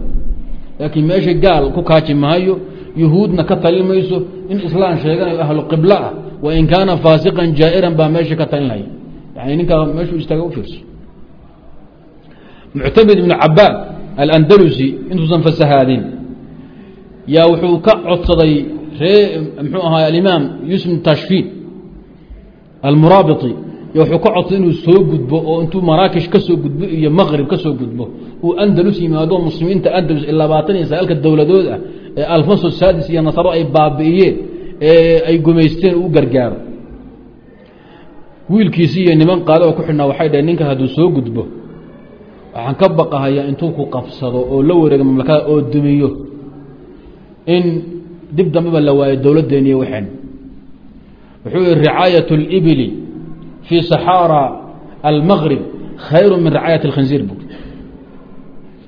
laakiin meesha gaal ku kaaji maayo yuhuudna ka talin mayso in islaan sheeganayo ahlu qibla ah wain kaana faasiqan jaa'iran baa meesha ka talinaya. Yani ninkaa meeshuu istaaga u fiirso. Muctamid ibnu cabaad alandalusi intuusan fasahaadin yaa wuxuu ka codsaday ree mxuu ahaa alimaam yusuf tashfiin almuraabiti wuxuu ka codsaday inuu soo gudbo oo intuu maraakish ka soo gudbo iyo maqrib ka soo gudbo uu andalus yimaado muslimiinta andalus labaatan iyo sagaalka dowladood ah ee alfonso sadis iyo nasaro ay baabi'iyeen ee ay gumaysteen uu gargaaro wiilkiisii iyo niman qaado oo ku xidhnaa waxay dhaheen ninka hadduu soo gudbo waxaan ka baqahayaa intuu ku qabsado oo la wareego mamlakada oo dumiyo in dib dambeba la waayo dowladdeeniyo waxeen. Wuxuu yihi ricaayat اlibili fii saxaara almaqrib khayru min ricaayat اlkhinziir bu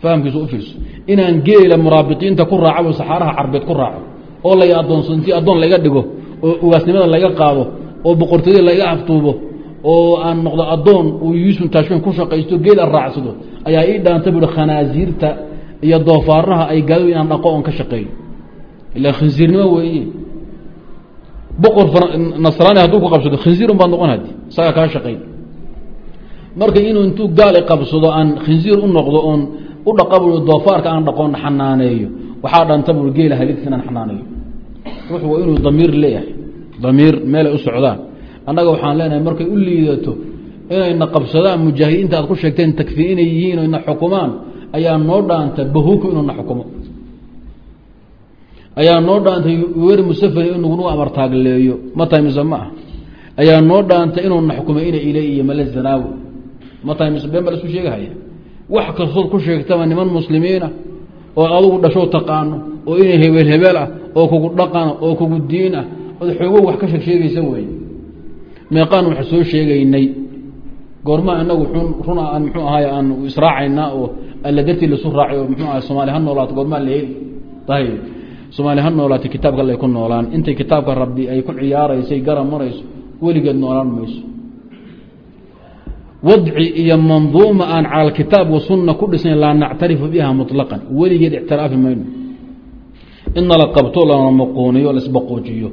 fahamkiisu u fiirso inaan geela muraabiqiinta ku raacabo saxaaraha carbeed ku raaco oo lay adoonsado intii addoon layga dhigo oo ugaasnimada laga qaado oo boqortooyada laga aftuubo oo aan noqdo addoon uu yuusuf tashfiin ku shaqaysto geela raacsado ayaa ii dhaanta buui khanaasiirta iyo doofaaraha ay gaado inaan dhaqo oon ka shaqeeyo ila khinsiirnimo weeye boqor nasraani hadduu ku qabsado khinsiirun baad noqon hadi isagaa kaa shaqeyn marka inuu intuu gaali qabsado aan khinsiir u noqdo oon u dhaqa bui doofaarka aan dhaqoon xanaaneeyo waxaa dhanta bui geela haligta inaan xanaaneeyo ruux waa inuu damiir leeyahay damiir meelay u socdaan. Annaga waxaan leenahay markay u liidato inayna qabsadaan mujaahidiinta aad ku sheegteen takfiir inay yihiin o ina xukumaan ayaa noo dhaanta bahuku inuu na xukumo ayaa noo dhaantay wer musafani in nagunu amartaagleeyo ma tahay mise ma ah ayaa noo dhaantay inuu na xukumay ina ile iyo male zanaawi ma tahay mise been ba la isku sheegahaya? Wax kastood ku sheegtaba niman muslimiina oo adugu dhashoo taqaano oo inay hebeel hebeel ah oo kugu dhaqana oo kugu diin ah ood xoogo wax ka sheeg sheegaysa wey meeqaan wax soo sheegaynay. Goormaa inagu run aan mxuu ahaay aan israacaynaa oo alla dartii lasu raacay oo mxuu ahay soomaali ha noolaato goormaa la heli ayb soomaali ha noolaatay kitaabka alla ay ku noolaan. Intay kitaabka rabbi ay ku ciyaaraysay garab marayso weligeed noolaan mayso. Wadci iyo manduuma aan cala kitaab wa ku dhisnayn laa nactarifu biha muطlaqan weligeed ictiraafi mayno. In nala qabto lana maquuniyo laisbaquujiyo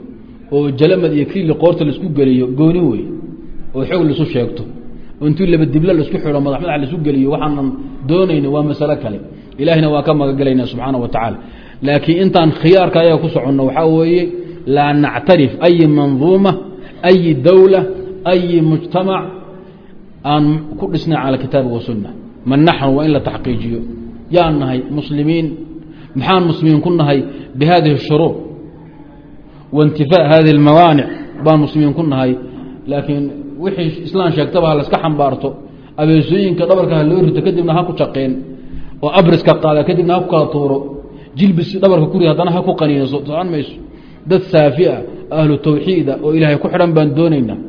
oo jalamad iyo kiili qoorta la isku geliyo gooni wey oo xoog laisu sheegto. Oo intuu laba dibla la isku xidho madax madax laisu geliyo waxaanan doonayna waa masalo kale. Ilaahina waa ka magagalayna subxaana wa tacaala laakiin intaan khiyaarka ayaga ku soconno waxaa weeye laa nactarif ayi manduuma ayi dowla ayi mujtamac aan ku dhisnay cala kitaabi wa sunna. Man naxnu waa in la taxqiijiyo. Yaan nahay muslimiin maxaan muslimiin ku nahay bi hadihi shuruur waintifaa hadihi اlmawaanic baan muslimiin ku nahay. Laakiin wixii islaan sheegtaba ha laska xambaarto abeesooyinka dhabarka ha loo rito kadibna ha ku jaqeen oo abriska qaada kadibna ha ku kala tuuro jilbis dhabarka kuri haddana ha ku qaniino socon mayso. Dad saafi ah ahlu tawxiida oo ilaahay ku xidhan baan doonaynaa.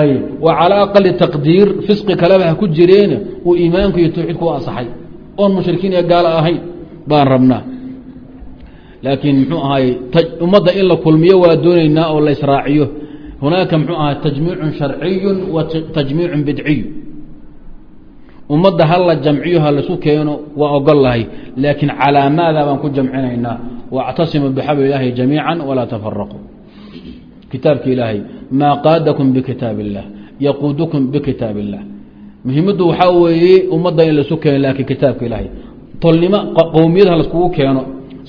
Ayb wa calaa aqali taqdiir fisqi kaleba ha ku jireene uu iimaanku iyo tawxiidku u asaxay oon mushrikiin iyo gaalo ahayn baan rabnaa. Laakiin muxuu ahaay ummadda in la kulmiyo waa doonaynaa oo la israaciyo. Hunaaka muxuu ahaa tajmiicun sharciyu wa tajmiicun bidciyu ummadda ha la jamciyo ha lasu keeno waa ogol lahay laakiin calaa maada baan ku jamcinaynaa wاctasimuu bxabl ilaahi jamiica walaa tafaraquu kitaabka ilaahay maa qaadakum bikitaab الlah yaquudukum bikitaab الlah muhimaddu waxaa weeye ummadda in lasu keeno laakiin kitaabka ilaahay tolnimo qowmiyad ha laskugu keeno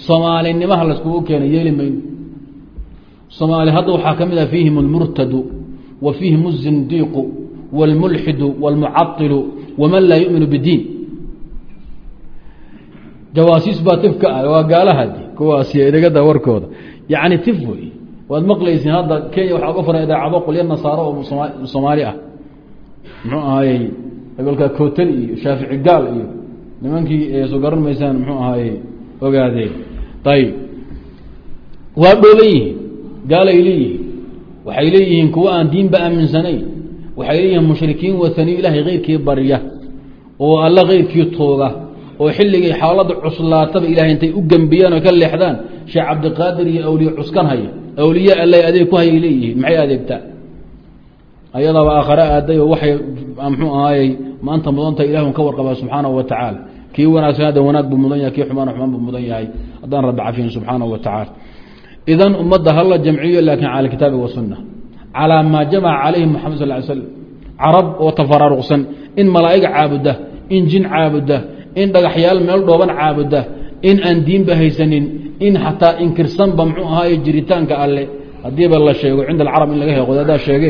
soomaalinimo ha laskugu keeno yeeli mayno soomaali hadda waxaa ka mid ah fiihim اlmurtadu wa fiihim الzindiiqu wاlmulxidu wاlmucailu waman laa yuminu bidiin jawaasiis baa tif ka ah waa gaalahadi kuwaasi idagada warkooda yacni tif wey waad maqlaysiin hadda kenya waxaa uga furan idaacado qolyo nasaaro oo soomaali ah muxuu ahayey hebelka kotali iyo shaafici gaal iyo nimankii soo garan maysaan muxuu ahaaye ogaadeen ayib waa dhooban yihiin gaalay leeyihiin waxay leeyihiin kuwa aan diinba aaminsanayn waxay leeyihiin mushrikiin wataniyo ilaahay keyrkii barya oo alla keyrkii tooga oo xilligay xaalada cuslaataba ilahay intay u gembiyaan oo ka leexdaan sheekh cabdiqaadir iyo awliye cuskan haya. Awliye alla adeeg ku hayay leeyihiin maxay adeegtaa? Ayadaaba aakhare aaday oo waxay mxuu ahaayey maanta mudanta ilah ka warqabaa subxaanahu wa tacaala. Kii wanaagsan hadda wanaag buu mudan yahay kii xumaan xumaan buu mudan yahay. Haddaan rabbi cafiyin subxaanahu wa tacaala. Idan ummadda hala jamciyo laakin cala kitaabi wasunna calaa maa jamaca calayhi moxamed sal slam carab oo tafaraaruqsan in malaa'iga caabuda in jin caabuda in dhagaxyaal meel dhooban caabuda in aan diinba haysanin in xataa inkirsanba muxuu ahaaye jiritaanka alle haddiiba la sheego cinda alcarab in laga helo qodaadaa sheege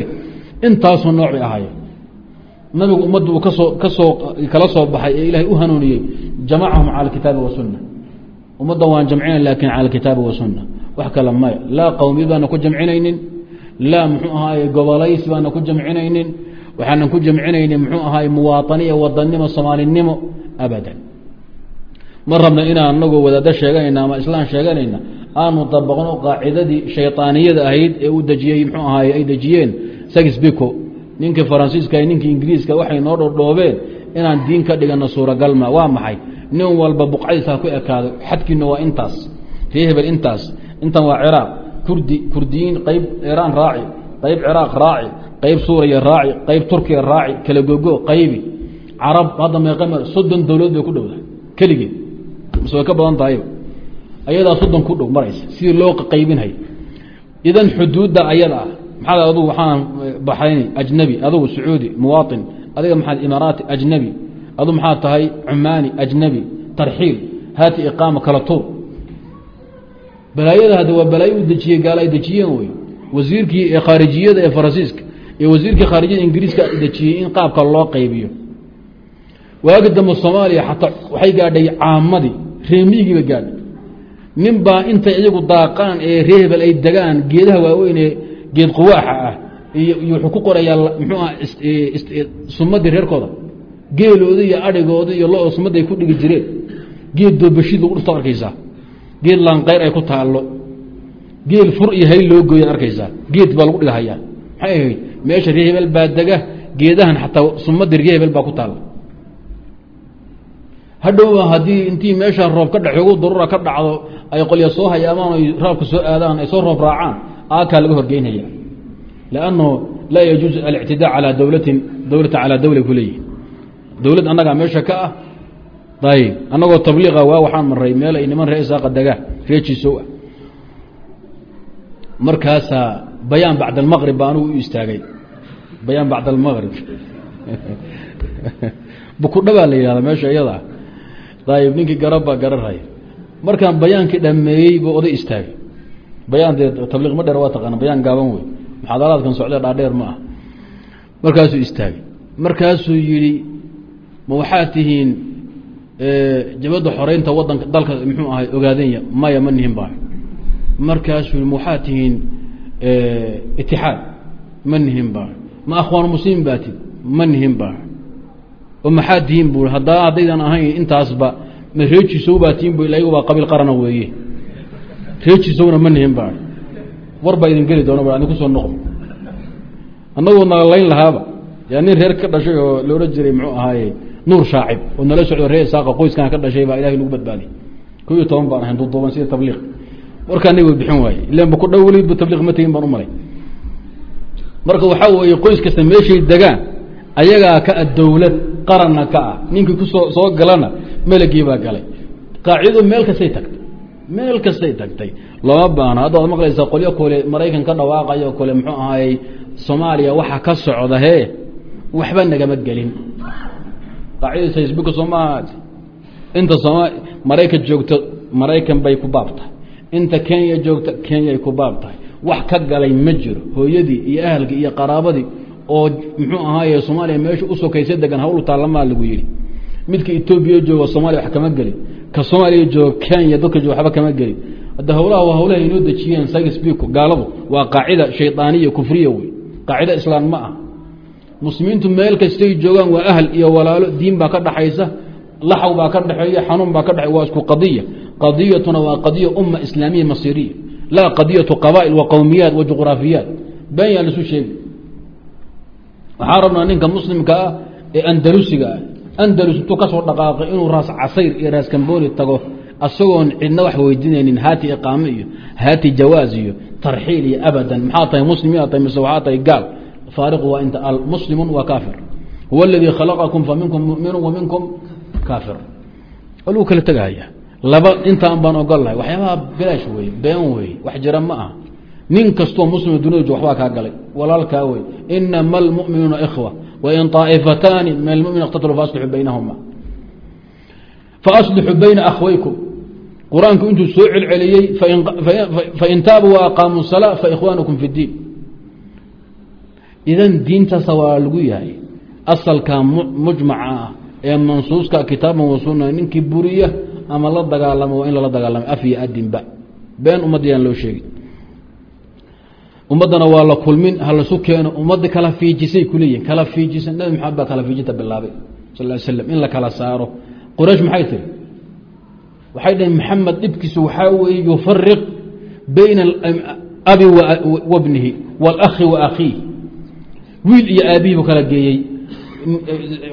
intaasoo nooc bay ahaayeen nabigu ummaddu uu ka soo ka soo kala soo baxay ee ilaahay u hanuuniyey jamacahum cala alkitaabi wasunna ummaddan waan jamcina laakin cala alkitaabi wasunna wax kale maya laa baana ku jamcinaynin laa muxuu ahaaye gobolays baana ku jamcinaynin waxaanan ku jamcinaynin muxuu ahaaye muwaataniya wadanimo soomaalinimo abadan ma rabna inaan anagoo wadaado sheeganayna ama islaan sheeganayna aanu dabaqno qaacidadii shayطaaniyada ahayd ee uu dejiyey mxuu ahaaye ay dejiyeen sagisbico ninkii faransiiska ninkii ingiriiska waxay noo dhodhoobeen inaan diin ka dhigano suuragalma waa maxay nin walba buqcadiisa ha ku ekaado xadkiina waa intaas ree hebel intaas intan waa ciraaq kurdi kurdiyiin qayb iraan raaci qayb ciraaq raaci qayb suuriya raaci qayb turkiya raaci kala gogo qaybi. Carab hadda meeqamar soddon dowladood bay ku dhowda keligeed mise way ka badan tahay. Ayadaa soddon ku dhow maraysa sidii loo qaybinhay. Idan xuduudda ayada ah maxaad adugu waxaan baxayni ajnabi adugu sacuudi muwaaطin adiga maxaad imaaraati ajnabi. Adu maxaad tahay cumaani ajnabi tarxiil. Haati iqaama kala tuur balaayada hadda waa balaayo u dejiyey gaala ay dejiyeen wey wasiirkii ee khaarijiyada ee faransiiska iyo wasiirkii khaarijiyada ingiriiska dejiyey in qaabka loo qaybiyo. Waagi dambe soomaaliya xataa waxay gaadhay caamadii reemiyigiiba gaadhay. Nin baa intay iyagu daaqaan ee reehebel ay degaan geedaha waaweyn ee geed quwaaxa ah wuxuu ku qorayaa muxuu ah sumadii reerkooda. Geelooda iyo adhigooda iyo lo sumadda ay ku dhigi jireen. Geed doobashid lagu dhufto arkaysaa geed laanqeyr ay ku taallo. Geel fur iyo hayl loo gooya arkaysaa. Geed baa lagu dhigahayaa. Maxay ahayd? Meesha reehebel baa dega geedahan xataa sumadii reehebel baa ku taalla. Hadhowba haddii intii meesha roob ka dhex ogu ka dhacdo ay qolya soo hayaamaan ay raabka soo aadaan ay soo roob raacaan aakaa laga horgeynaya lannahu laa yajuuز alictidaa calى dowlatin dowlata calaa dowla ku leeyihi dowlad annagaa meesha ka ah ayb annagoo tabliiqa waa waxaan maray meel ay niman ree isaaqa degaa reejiisow ah. Markaasaa bayaan bacd almaqrib ba anugu u istaagay. Bayaan bacd almaqrib *laughs* bukudhabaa la yihahda meesha iyada ayb ninkii garabaa gararhaya markaan bayaankii dhameeyey buu oday istaagay. Bayaan dee tabliiq ma dheer waa taqaana bayaan gaaban wey muxaadaraadkan socdee dhaadheer ma ah. Markaasuu istaagay. Markaasuu yidhi ma waxaad tihiin jabadda xoreynta wadanka dalka muxuu ahay ogaadenya maya ma nihin baa markaasuu waxaad tihiin itixaad ma nihin baa ma akhwaan muslimiin baa tid ma nihin baa oo maxaad tihiin? bu haddaa haddaydan ahayn intaasba ma reejisow baa tihiin bu ilayagu baa qabiil qarana weeye. Reejisowna ma nihin baa war baa idin geli doona ba adin ku soo noqo annagoo nalalayn lahaaba. Yaa nin reer ka dhashay oo la jiray muxuu ahaaye nuur shaacib oo nala socdo reer isaaqa qoyskan ka dhashay baa ilahay lagu badbaadiyy ko toban baan ahayn duduuban sida tabliiq. Warkaa nig way bixin waaye ilan ba ku dhow weliba tabliiq ma tegin baan u malay. Marka waxaa weeye qoys kasta meeshay degaan ayagaa ka a dowlad qaranna ka ah. Ninkii ku soo soo galana melgii baa galay. Qaacidadu meel kastay tagtay. Meel kastay tagtay. Looma baahno hadda waad maqlaysaa qolyo kole maraykan ka dhawaaqayo kole muxuu ahaayey soomaaliya waxa ka socda hee waxba nagama gelin qaacidada facebook soomaaha inta sooma maraykan joogto maraykan bay ku baab inta kenya joogta kenyay ku baab wax ka galay ma jiro. Hooyadii iyo ahalkii iyo qaraabadii oo muxuu ahaaye soomaaliya meesha u sokaysa degan hawl taalamaa lagu yidhi midka etoobiya jooga soomaliya wax kama gelin. Ka soomaaliya jooga kenya dadka jooga waxba kama gelin. Hadda hawlaha waa hawlaha inoo dejiyeen sagsbiko gaaladu waa qaacida shaydaaniya kufriya wey. Qaacida islaam ma ah muslimiintu meel kastay joogaan waa ahl iyo walaalo diin baa ka dhaxaysa laxaw baa ka dhexeeya xanuun baa ka dheey waa isku qadiya. Qadiyatuna waa qadiya umma islaamiya masiriya. Laa qadiyatu qaba'il wa qowmiyaat wa juqraafiyaat been yaa laisu sheegi. Waxaa rabnaa ninka muslimka ah ee andalusiga ah andalus intuu ka soo dhaqaaqay inuu raas casayr iyo raas kamboni tago asagoon cidna wax weydiinaynin haati iqaame iyo haati jawaaz iyo tarxiil iyo abadan. Maxaa tahay muslim inaad tahay mise waxaa tahay gaal faariqu waa inta almuslimun waa kaafir huwa aladii khalaqakum faminkum mu'minu waminkum kaafir aluu kala tegahaya laba intaan baan ogolnahay waxyaabaha bilaash wey been wey wax jira ma ah nin kastoo muslima dunida jo waxbaa kaa galay walaalkaa wey inama almuminuuna ikhwa wain طaa'ifataani min almuminin ikhtataluu faaslixuu baynahuma faaslixuu bayna akhwaykum qur'aanku intuu soo celceliyey fain taabuu wa aqaamuu salaa faihwaanukum fi اdiin idan diintaasa waa lagu yahay asalka mujmaca ah ee mansuuska kitaaban wasuna ninkii buriya ama la dagaalamo waa in lala dagaalamo af iyo adinba been ummaddayaan loo sheegi ummaddana waa la kulmin halasu keeno ummadda kala fiijisay kuleeyihin kala fiijisa nabi maxamed baa kala fiijinta bilaabay sal slam in la kala saaro. Quraysh maxay tiri waxay dhaheen maxamed dhibkiisu waxaa weeye yufariq bayna abi wabnihi wاlakhi wa akhiih wiil iyo aabihii buu kala geeyey.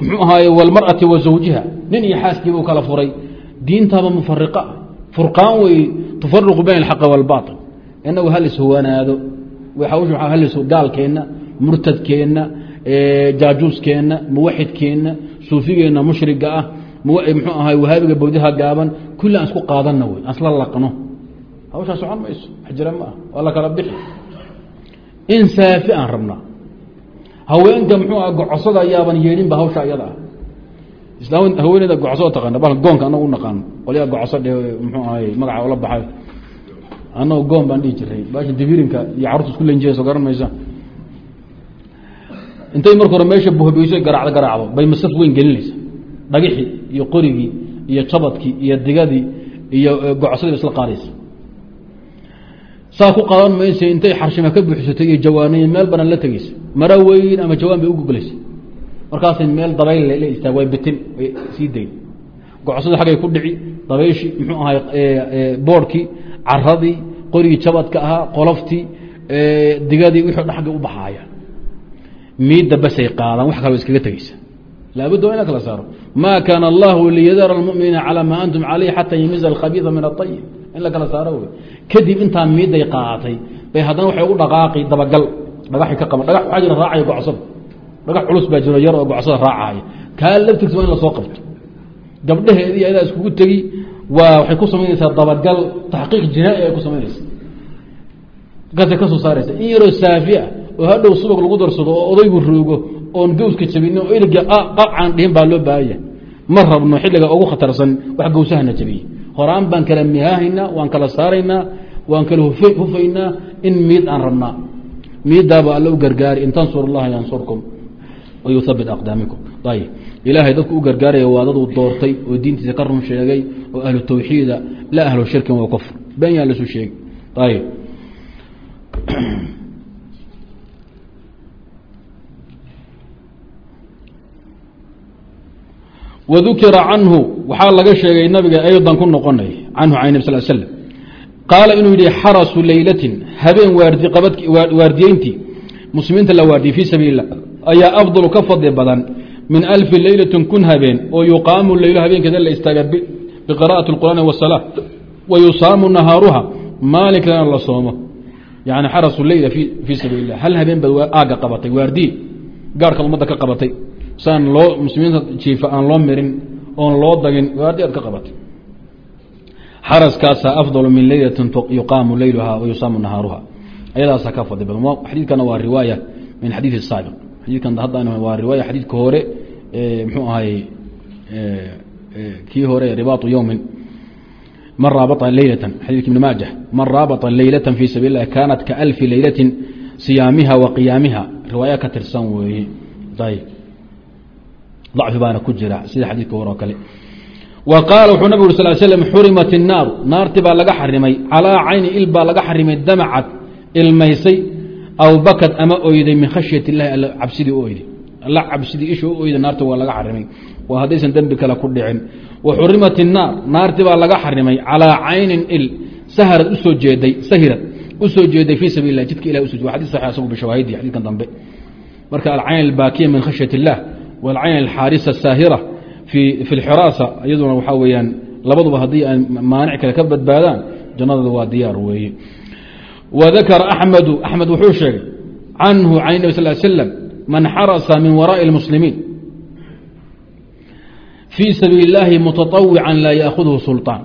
Mxuu ahaaye walmarati wa nin iyo xaaskii buu kala furay. Diintaaba mufariqa. Furqaan wey tufariqu bayna alxaqi walbaail inagu haliswanaado gaalkeenna murtadkeenna jaajuuskeenna muwaxidkeenna suufigeenna mushriga ah. Mxuu aha wahaabiga bowdaha gaaban. Kulli aan isku qaadanna wey aan isla laqno. Hawshaa socon mayso wax ma ah waa la kala bixi. In saafi aan rabnaa haweenka mxuu ah gocosada yaaban yeedhinba hawsha iyada ah. Haweeneyda gocosada taqaana bal goonka anagu u naqaano qolyaa gocoso dhe mxuu ahay magaca ola baxay. Annagu goon baan dhihi jiray. Baasha dibirinka iyo carurta isku lenjiyayso garan maysa. Intay marka hore meesha buhbeyso garaacdo garaacdo. Bay masaf weyn gelinaysa. Dhagixii iyo qorigii iyo jabadkii iyo digadii iyo gocsadii isla qaadaysa. Saa ku qaadan maysa intay xarshima ka buuxsatay iyo jawaanay meel banan la tegeysa mara weyn ama jawaan bay ugugulaysa markaasay meel dabayl la istaag way bitin way sii dayn. Gocsada xaggay ku dhici dabayshii muxuu ahay boorhkii caradii qorigii jabadka ahaa qoloftii digadii wixii dhagga u baxaaya. Miidda basay qaadaan wax kale iskaga tegeysa. Laabudda waa ina kala saaro. Ma kaana allahu liyadara almuminiina calaa maa antum calayh xataa yamiza alkhabiida min aayib in la kala saaro wey kadib intaa miidday qaaatay bay haddana waxay ugu dhaqaaqi dabagal dhagaxay ka qaban dhagax waxaa jira raacaya gocsada dhagax culus baa jiro yar oo gocsada raacaya kaa laftirkiisa waa in la soo qabto. Gabdhaheedii ayadaa iskugu tegi waa waxay ku samaynaysaa dabagal taxqiiq jinaa-i ay ku samaynaysaa. Markaasay ka soo saaraysa in yaroo saafi ah oo hadhow subag lagu darsado oo odaygu roogo oon gawska jabinin oo iliga qacaan dhihin baa loo baahanya. Ma rabno xilliga ugu khatarsan wax gawsahana jabiye. Horaan baan kala mihaahaynaa waan kala saaraynaa waan kala hufaynaa in miid aan rabnaa miiddaaba alla u gargaari in tansur allaha yansurkum wayuhabit aqdaamikum. Ayb ilaahay dadku u gargaaraya waa daduu doortay oo diintiisa ka run sheegay oo ahlu tawxiida la ahlu shirkin *clears throat* wa kufr. Ben yaa lasu sheegi ayb wadukira canhu waxaa laga sheegay nabiga aydan ku noqonay canhu can nab sal slm qaala inuu yihi xarasu leylatin habeen waardiyeyntii muslimiinta la waardiyey fii sabiil اlah ayaa afdal ka fadli badan min alfi leylatin kun habeen oo yuqaamu leylo habeenkeeda la istaaga biqira'ati اqur'aani wasalaa wa yusaamu nahaaruha maalinkana la soomo. Yani xarasu leyla fii sabiil lah hal habeen baad aaga qabatay waardiye gaarhkaad ummadda ka qabatay saan loo muslimiinta jiifa aan loo mirin oon loo dagin waardi aad ka qabatay xaraskaasaa afdalu min leylatin yuqaamu leyluha wa yusaamu nahaaruha. Ayadaasaa ka fadli badan. Xadiidkana waa riwaaya min xadiidi saabiq. Xadiidkan hadda waa riwaaya xadiidka hore mxuu ahay kii hore ribaatu yowmin man raabaa leylatan xadidka ibn maajah. Man raabata leylatan fii sabiil lah kaanat kaalfi leylatin siyaamiha wa qiyaamiha. Riwaaya ka tirsan weeye. Ayb dacfi baana ku jira sida xadiidka hore oo kale wa qaala wuxuu nabig uri sal slm xurimat innaaru naartii baa laga xarimay. Calaa cayni il baa laga xarimay damacad ilmaysay aw bakad ama oyday min khashyat illahi all cabsidii u oyday alla cabsidii isha u oyda naarta waa laga xarimay. Waa haddaysan dembi kale ku dhicin. Wa xurimat innaar naartii baa laga xarimay. Calaa caynin il. Sahrad u soo jeeday sahirad u soo jeeday fii sabiil lah jidka ilah uso adis sa asagu bishawaahidii xadiidkan dambe. Marka alcayn albaakiya min khashyat illah walcayn alxaarisa saahira fi اlxiraasa iyaduna waxaa weeyaan labaduba haddii aan maanic kale ka badbaadaan jannadooda waa diyaar weeye wadakara axmedu axmed wuxuu sheegay canhu can nebi sal slam man xarasa min waraaءi اlmuslimiin fii sabiili اllaahi mutaطawican laa yaأkhudhu sulطaan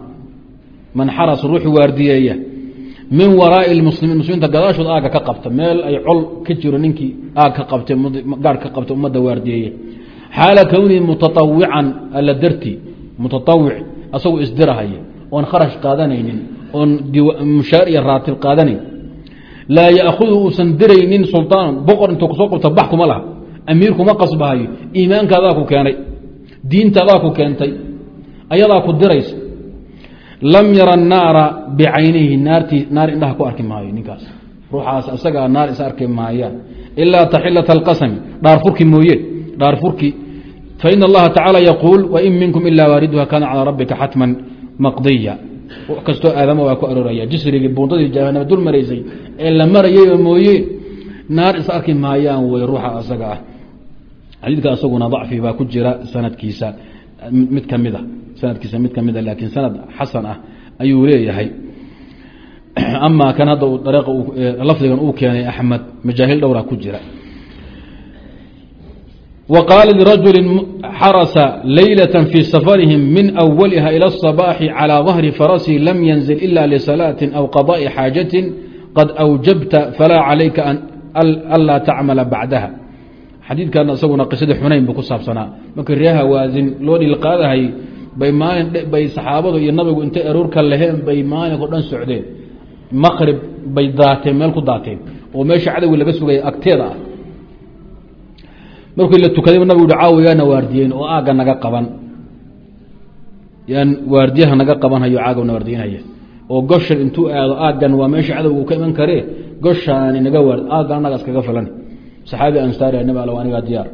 man xarasa ruuxu waardiyeeya min waraaءi اlmuslimiin muslimiinta gadaashood aagga ka qabta meel ay col ka jiro ninkii aag ka qabtay gaarh ka qabtay ummadda waardiyeeya xaala kownihi mutaطawican alla darti mutaطawic asagoo isdirahaya oon kharash qaadanaynin oon mushaar iyo raatib qaadanayn. Laa yaahudu uusan diraynin sulaan boqor intuu ku soo qabta bax kuma laha. Amiir kuma qasbahayo iimaankaadaa ku keenay diintaadaa ku keentay ayadaa ku diraysa. Lam yara naara bicaynihi naartii naar indhaha ku arki maayo ninkaas. Ruuxaas isagaa naar is arki maayaan. Ilaa taxilata alqasami dhaarfurki mooye dhaarfurki fain allaha tacaala yaquul wain minkum ilaa waariduha kaana calaa rabbika xatman maqdiya. Kastoo aadama waa ku arooraya jisrigii buundadii jahanama dul maraysay ee la marayayba mooye naar is arki maayaan wey ruuxa asaga ah. Xadiidka asaguna dacfi baa ku jira sanadkiisa mid ka mida sanadkiisa mid ka mida laakiin sanad xasan ah ayuu leeyahay. Ama kan hadda dariiqa lafdigan uu keenay axmed majaahil dhowra ku jira وqاaل لرaجuل xarسa layلة في sفرهم min أwلha إlى الصباح عalى ظهri فرسi lm ينزل إlا لصلاة أو قضاء xاaجaة qad أwjبta falaa عalayka anlaa tacmala baعdaha xadiidkan isaguna qisadii xunayn bu ku saabsanaa markii ree hawaasin loo dhilqaadahay bay maalin bay saxaabadu iyo nabigu intay aroorka laheen bay maalinko dhan socdeen maqrib bay daateen meel ku daateen oo meesha cadowgi laga sugaya agteeda ah markii la tukaday nabigu uhi caawa yaana waardiyeyn oo aagga naga qaban. Yaan waardiyaha naga qabanhayo caagana waardiyenhaya oo goshan intuu aado aaggan waa meesha cadowga ka iman karee? Goshaani naga waar aaggan anaga iskaga filan saxaabi ansaari nabi al anigaa diyaar.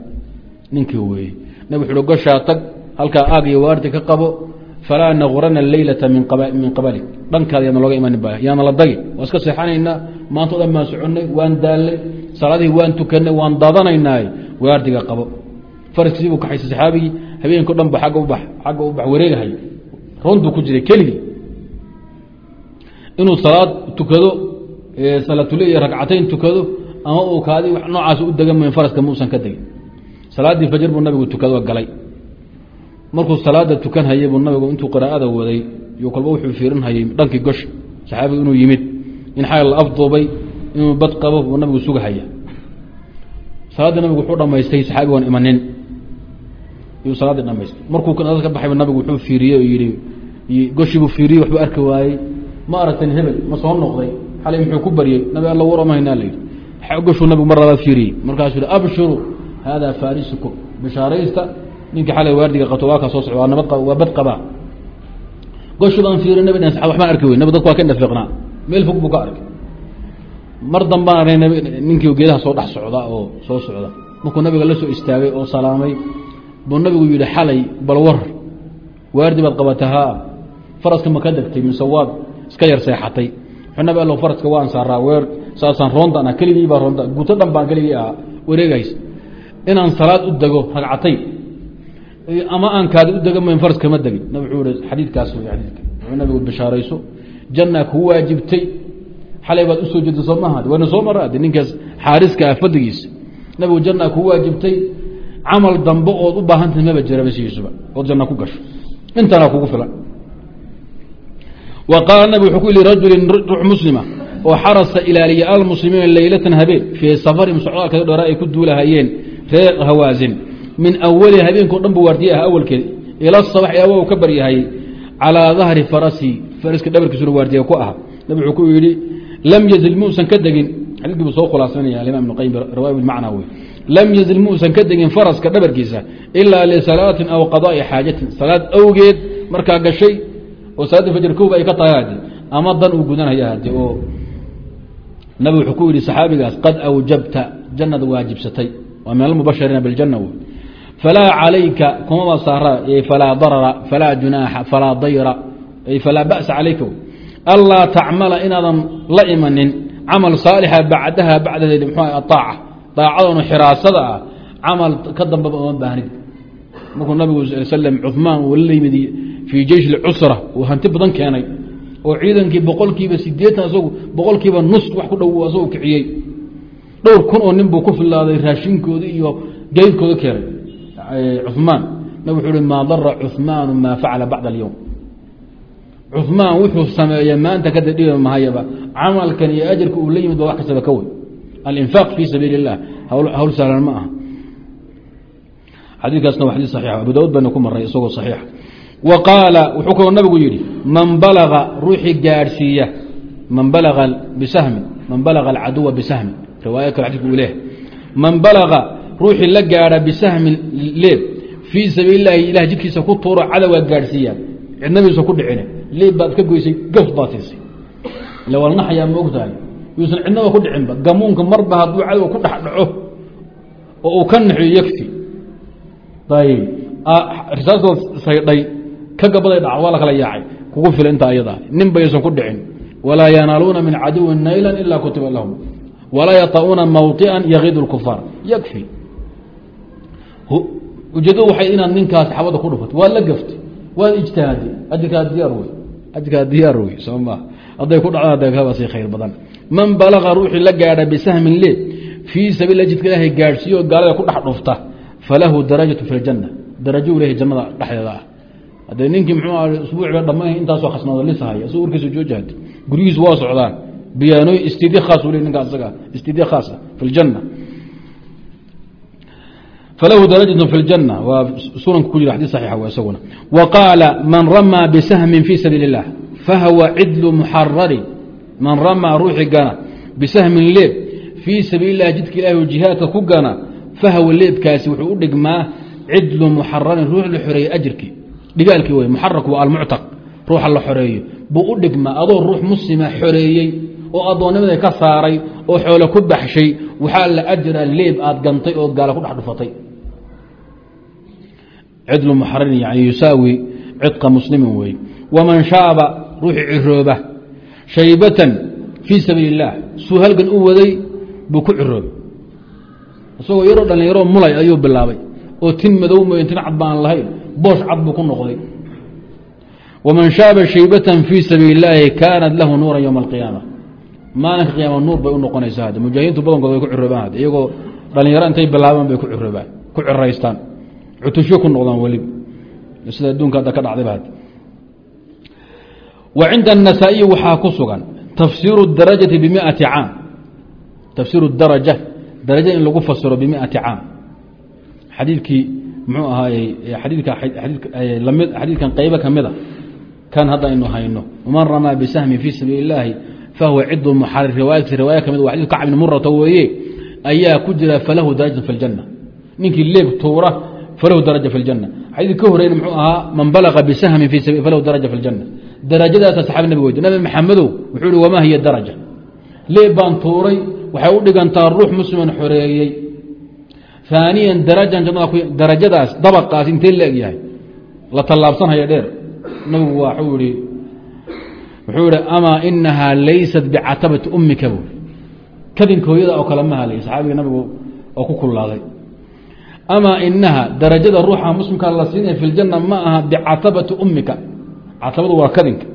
Ninkii weeye nabig wuxu goshaa tag halkaa aag iyo waardi ka qabo. Falaa naqurana leylata min qabalik. Dhankaada yaana looga imanin ba yaana la dagi. Waa iska seexanaynaa maanta o dhan baan soconnay waan daallay salaadihii waan tukanay waan daadanaynaaye waardiga qabo. Faraskiisii buu kaxaysay saxaabigii habeenko dhan ba agga ubax xagga ubax wareegahay. Ronduu ku jiray keligii inuu salaad tukado salaatule iyo ragcatayn tukado ama uu kaadi noocaas u degan mayn faraska muusan ka degin. Salaaddii fajr buu nabigu tukado galay. Markuu salaada tukan hayay buu nabigu intuu qiraa'ada waday iyo kolba wuxuu fiirin hayay dhankii gosh saxaabigu inuu yimid in xaal afduubay inuu bad qabo buu nabigu sugahaya salaadii nabigu wuxuu dhamaystay saxaabi waan imanin. Yuu salaaddii dhamaystay markuu ka baxayba nabigu wuxuu fiiriyey oo yihi goshiibuu fiiriyey waxbuu arki waayey. Ma aragtan hebel ma soo noqday. Xalay muxuu ku baryey. Nabi alla waramaynaa la yidhi. Goshuu nabigu mar labaad fiiriyey. Markaasuu yihi abshuru haadaa farisukum bishaaraysta ninkii xalay waardiga qabto waa kaa soo waa nabad waa bad qabaa goshi baan fiiriy nabi waxbaan arki wey nabi dadku waa ka nafiqnaa meel fog buu ka arkay mar dambaan ninkii geedaha soo dhex socda oo soo socda. Markuu nabiga la soo istaagay oo salaamay buu nabigu yihi xalay bal war. Waardi baad qabata faraska ma ka degtay mise waad iska yar seexatay. Wuxuu nabi allo faraska waan saaraa weer saasaan roondan ah keligii baa roonda. Guto dhan baan keligii ahaa. Wareegays inaan salaad u dego ragcatay. Ama aan kaadi u dega mayn faras kama degin. Nab wuxuu ihi xadiidkaas wey xadiidka. Wuxuu nabigu bishaarayso jannaa kuu waajibtay xalay baad u soo jeeda soo maha wayna soo mara de ninkaas xaariska ah fadligiisa nabigu jannaa kuu waajibtay camal dambe ood u baahantahay maba jira ood janna ku gasho. Intanaa kugu filan. Wa qaala nabig wuxuu ku yihi rajulin ruux muslima oo xarasa ilaaliya almuslimiina leylatan habeen fii safarin socdaalka dheera ay ku duulahayeen reer hawaasin min awali habeenko dhan bu waardiye ah awalkeed ila sabax awa u ka baryahayey calaa dahri farasi. Faraska dhabarkiisuna waardiye ku aha. Nabig wuxuu ku yidhi lam yazil muusan ka degin xadiidkii buu soo khulaasanaya alimaam ibnu qayim riwaaya bilmacna wey lam yazil muusan ka degin faraska dhabarkiisa ilaa lisalaatin aw qadaai xaajatin salaad awgeed markaa gashay oo salaadda fajr kowba ay ka tahay hadi ama dan uu gudanaya hadi oo nabig wuxuu ku yidhi saxaabigaas qad awjabta jannad waajibsatay waa min almubashiriina biاljana wey falaa calayka kumaba saara falaa darara falaa junaaxa falaa dayra falaa ba'sa calayka allaa tacmala inaadan la imanin camal saalixa bacdaha bacdadeed mxu aaca daacadanu xiraasada ah camal ka dambaba uma baahnid markuu nabigu slm cumaan uu la yimid fii jeysh اcusra uu hanti badan keenay oo ciidankii boqolkiiba sideetan isagu boqolkiiba nus wax ku dhow isagu kiciyey dhowr kun oo nin buu ku filaaday raashinkoodii iyo geydkooda keenay cumaan nabig wuxuu hi maa dara cumaanu maa facala bacda اlyowm cumaan wuxuu sameeya maanta kada dhibi mahayaba. Camalkan iyo ajarka uu la yimid ba wax kastaba ka wey alinfaaq fii sabiili اllah hawl sahlan ma aha. Xadiikaasna waa xadii saxiixa abu daud bayna ku maray isagoo saxiixa wa qaala wuxuu kaloo nabigu yidhi man balaga ruuxii gaadhsiiya man balaga bisahmi man balaga alcaduwa bisahmi riwaaya kale xadidku uu leehay man balaga ruuxii la gaadha bisahmi leeb fii sabiili اllahi ilah jidkiisa ku tuuro cadowgaa gaadhsiiya. Cidnabiisa ku dhicine liib baad ka goysay gaf baad siisay. Ila walnaxayaa ma ogtahay? Yuusan cidnaba ku dhicinba gamuunka marba hadduu cadow ku dhex dhaco oo uu ka naxiyo yagfi ayb risaaskoo saydhay ka gabaday dhaca waa la kala yaacay. Kugu fila intaa ayadaa nin baysan ku dhicin. Walaa yanaaluuna min caduwin naylan ilaa kutiba lahum. Walaa yatauna mawطian yakiidu اlkufaar yakfi ujeedo waxay inaad ninkaas xabada ku dhufato waad la gaftay. Waad ijtihaaday ajirkaad diyaar wey ajirkaa diyaar wey soo maa hadday ku dhacdaan de kabasi khayr badan. Man balaga ruuxii la gaadha bisahmin le fii sabiil jidka ilaahay gaadhsiiyo gaalada ku dhex dhufta falahu darajatu fi ljanna darajo ilahay jannada dhexdeeda ah. Haddee ninkii muxuu aha usbuuciba dhamma intaasoo khasnooda lisahaya isagoo warkiisa joojahad. Guryihiisu waa socdaan. Biyaanooy istidya khaas u le ninka asaga istidya khaasa fi ljanna falahu darajatu fi ljanna waa sunanka ku jira xadii saxiixa waa isaguna wa qaala man ramaa bisahmin fii sabiili اllah fahwa cidlu muxarari man ramaa ruuxi gana bisahmin leeb fii sabiili اlah jidka ilahi oo jihaadka ku gana fahwa leebkaasi wuxuu u dhigmaa cidlu muxararin ruux la xoreeyey ajirkii dhigaalkii wey muxarak waa almuctaq ruuxa la xoreeyo buu u dhigmaa adoo ruux muslima xoreeyey oo addoonnimada ka saaray oo xoole ku baxshay waxaa la ajra leeb aad gantay oo gaala ku dhex dhufatay. Cidlu muxararin yani yusaawi cidqa muslimin wey. Waman shaaba ruuxii cirooba shaybatan fii sabiili اllaah suu halgan u waday buu ku ciroobay. Isagoo yaroo dhallinyaroo mulay ayuu bilaabay oo tin madow mooye tin cad baan lahayn boosh cad buu ku noqday. Waman shaaba shaybatan fii sabiili اllaahi kaanat lahu nuuran ywma alqiyaama maalinka qiyaama nuur bay u noqonaysaa hadde mujaahidiintu badankood way ku ciroobaan hadde iyagoo dhallinyaro intay bilaabaan bay ku ciroobaan ku ciraystaan cutusho ku noqdaan weliba sida adduunka hadda ka dhacdayba hadde wa cinda النasaaئi waxaa ku sugan tafsiiru darajati bimiati caam tafsiiru daraja daraja in lagu fasiro bimiati caam xadiidkii muxuu ahaayey xadiidka lamid xadiidkan qaybo ka mida kan hadda aynu hayno man ramaa bisahmi fii sabiili اllaahi fahuwa cidu muxarir riwaayati riwaaya ka mid waa xadidka kacb bn murata weeye ayaa ku jira falahu darajatu fi اljanna ninkii leeb tuura falahu daraja fi اljanna xadiid ka horeyna muxuu ahaa man balaga bisahmin fi sabi falahu daraja fi اljanna darajadaasa saxaabi nabig weydi nabi maxamedow wuxuu hi wamaa hiya daraja leeb baan tuuray waxay u dhigantaa ruux musliman xoreeyey aaniyan darajan jannada ku darajadaas dabaqaas intee la eg yahay la tallaabsanhaya dheer nabigu waxuu ihi wuxuu ihi amaa inahaa laysat bicatabati ummika buui kadinka hooyada oo kale ma halay saxaabiga nabigu oo ku kullaaday. Amaa inaha darajada ruuxa muslimka la siinaya fi ljanna ma aha bicatabati ummika. Catabadu waa kadinka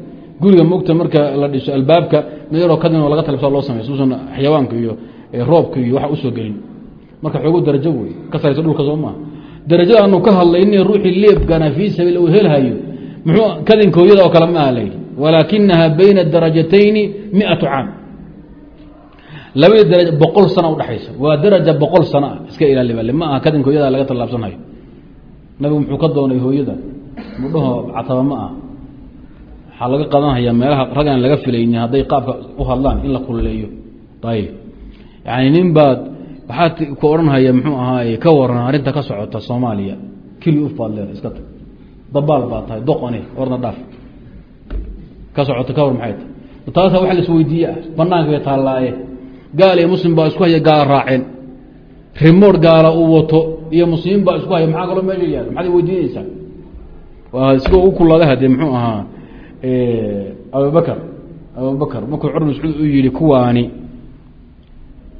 guriga mogta marka la dhiso albaabka mid yaroo kadin laga talabsa loo samey suusan xayawaanka iyo roobka iyo waxa u soo gelin. Marka xoogo darajo wey ka saraysa dhulka soo maaha darajada aanu ka hadlayni ruuxii leebgana fii sabiil uu helhayo muxuu kadinka hooyada oo kale ma aha layidhi walaakinaha bayna darajatayni miatu caam. Labadii daraja boqol sana udhexaysa waa daraja boqol sana ah. Iska ilaali ma aha. Kadinka hooyada laga tallaabsanhayo nabigu muxuu ka doonay hooyada. Mudhaho cataba ma ah waxaa laga qadanhayaa meelaha raggaan laga filayni hadday qaabka u hadlaan in la kululeeyo. Ayb yani nin baad waxaad ku odhanhaya muxuu ahaay ka waran arrinta ka socota soomaaliya. Keli uf baad leeda iska tag. Dabaal baad tahay. Doqoni orna dhaaf ka socota ka war maxay tahay. Taasa wax la isweydiiye ah banaanka bay taallaaye gaal iyo muslim baa isku haya gaala raaceen rimood gaala uu wato iyo muslimiin baa isku haya maxaa kaloo meesha yaalla maxaad weydiinaysaa? Waa isigoo u kulaaday hadee muxuu ahaa abubakr abubakr markuu cumar mascuud u yihi kuwaani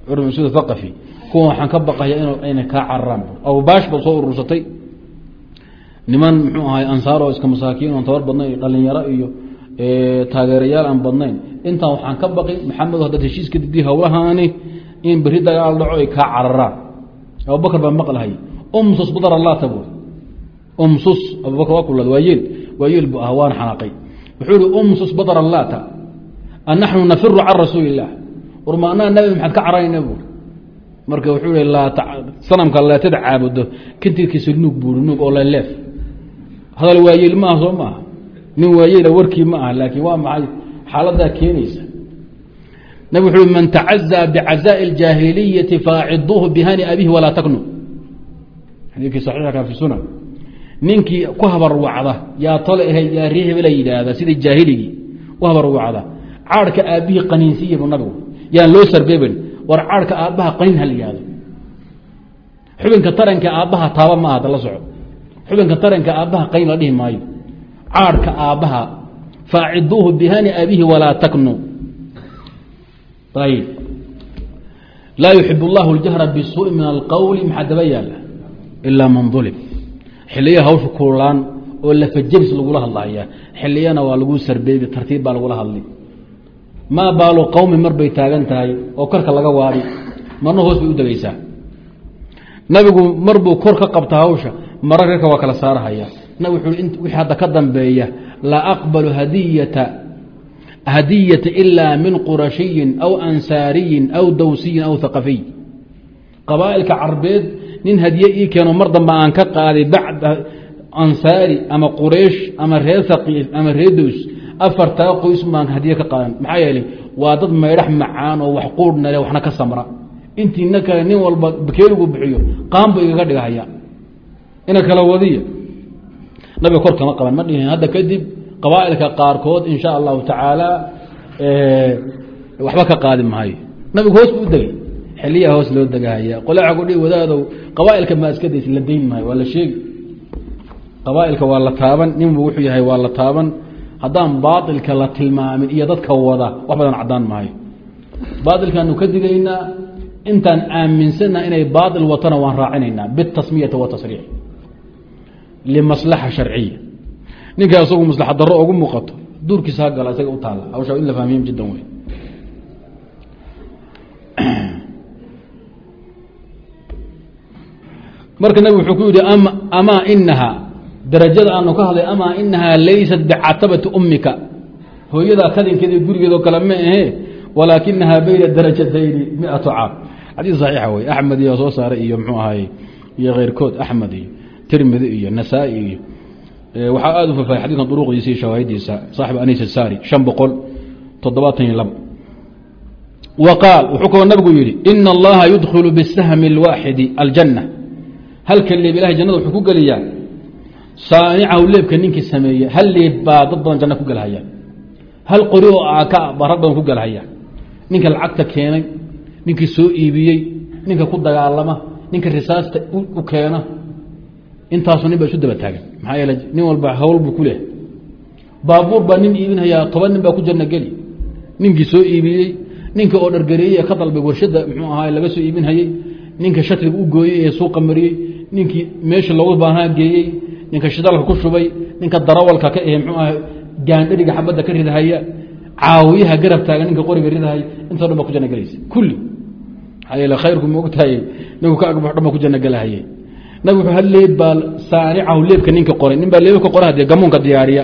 cumar mascuud thaqafi kuwan waxaan ka baqaya in ayna kaa cararaan. Abubaash ba soo urursatay. Niman muxuu ahay ansaar oo iska masaakiin oon tabar badnayn dhalinyaro iyo taageerayaal aan badnayn. Intaan waxaan ka baqi maxamedo haddaad heshiiska didi hawlahaani in beri dagaal dhaco ay kaa cararaan abubakr baa maqlahay. Umsus badar allata buuri umsus abubakr waa kulaad waa yeel waa ah waan xanaaqay. Wuxuu ihi umsus badar allata an naxnu nafiru can rasuuli illah war ma anaa nabi maxaad ka cararayna buuri marka wuxuu i sanamka leetada caabudo kantikiisa nuug buuri nuug oo leleef hadal waayeel maaha soo maaha nin waayeela warkii ma aha laakiin waa maxay? Xaaladaa keenaysa. Wuxu ui man tacazaa bicazaaءi اljaahiliyati faaciduuhu bihani abihi walaa taknu xadiikii saxiixka fi sunan. Ninkii ku habarwacda yaa tole ahe yaa rii hebela yidhaahda sidii jaahiligii u habarwacda caarhka aabbihii qaniinsiya bu nabigu yaan loo sarbeeben war caarhka aabbaha qaniin ha la xubinka taranka aabbaha taaba ma aha dala soco xubinka taranka aabbaha qayn la dhihi maayo caarhka aabbaha faaciduuhu bihani abihi walaa taknu. Ayb laa yuxib اllahu اljahra bisuui min alqowli maxaa daba yaalla ilaa man ulim xiliya hawsha kuulaan oo lafajabis lagula hadlaya xiliyana waa lagu sarbeebi tartiib baa lagula hadli. Maa baalo qowmi mar bay taagan tahay oo korka laga waadi. Marna hoos bay u degeysaa nabigu mar buu kor ka qabta hawsha mara reerka waa kala saarahaya nabig hadda ka dambeeya laa aqbalu hadiyata ilaa min qurashiyin aw ansaariyin aw dawsiyin aw haqafiy qabaa'ilka carbeed nin hadiye ii keeno mar dambe aan ka qaaday ansaari ama quraysh ama reer haqiif ama reer dows afartaa qoys baan hadiye ka qaadan. Maxaa yeelay waa dad maydhax macaan oo wax quudhna le waxna ka samra. Intiina kale nin walba bakeeligu bixiyo qaanbu igaga dhigahaya ina kala wadiya nabiga kor kama qaban ma dhihin. Hadda kadib qabaa'ilka qaarkood in sha allahu tacaala waxba ka qaadi maayo nabigu hoos buu u xiliyaa hoos loo degahaya. Qolaa kudhi wadaadow qabaa'ilka maa iska days la dayn maayo waa la sheegi. Qabaa'ilka waa la taaban ninbu wuxuu yahay waa la taaban. Haddaan baailka la tilmaamin iyo dadka wada wax badan cadaan maayo baailkaanu ka digaynaa intaan aaminsanna inay baail watana waan raacinaynaa bitasmiyati watasriix limaslaxa sharciya ninka isagu maslaxa daro ugu muuqato duurkiisa ha gala isaga u taala hawsha in la fahmiyo jiddan wey marka nabig wuxuu ku yihi amaa inaha darajada aanu ka hadlay amaa inahaa laysat bicatabati ummika hooyadaa kadinkeeda gurigeedoo kale ma ahe walaakinahaa bayna darajatayni miatu caam xadiis saxiixa wey axmed iyo soo saaray iyo mxuu ahay iyo keyrkood tirmidi iyo nasaa-i iyo waxaa aada u fafahay xadidkan duruqdiisa iyo shawaahidiisa saaxib anis asari shan boqol toddobaatan iyo laba. Wa qaal wuxuu kaloo nabigu yihi ina allaha yudkilu bisahmi اlwaaxidi aljanna halka leeb ilahay jannada wuxuu ku geliyaa saanicahu leebka ninkii sameeye hal leeb baa dad badan janno ku gelhaya hal qori oo aaka baa rag badan ku gelhaya ninka lacagta keenay ninkii soo iibiyey ninka ku dagaalama ninka risaasta u keena intaasu nin ba isu daba taagan. Maxaa yeele nin walba hawl buu ku lehay baabuur baa nin iibinhayaa toban nin baa ku janno geli. Ninkii soo iibiyey ninka oo dhargareeyey ee ka dalbay warshadda muxuu ahaa laga soo iibinhayey ninka shatriga u gooyey ee suuqa mariyey ninkii meesha loogu baahnaa geeyey ninka shidaalka ku shubay ninka darawalka ka ahe mxuu aha gaandhariga xabadda ka ridahaya caawiyaha garab taagan ninka qoriga ridahaya intao dhan ba ku gelaysa kulli. Maxaa yeele khayrku maogtahay ninku ka agbax dhan ba ku gelahaye nabig wuxuu leeb baa saanicahu leebka ninka qoray. Nin baa leebka qoray hadee gamuunka diyaariya.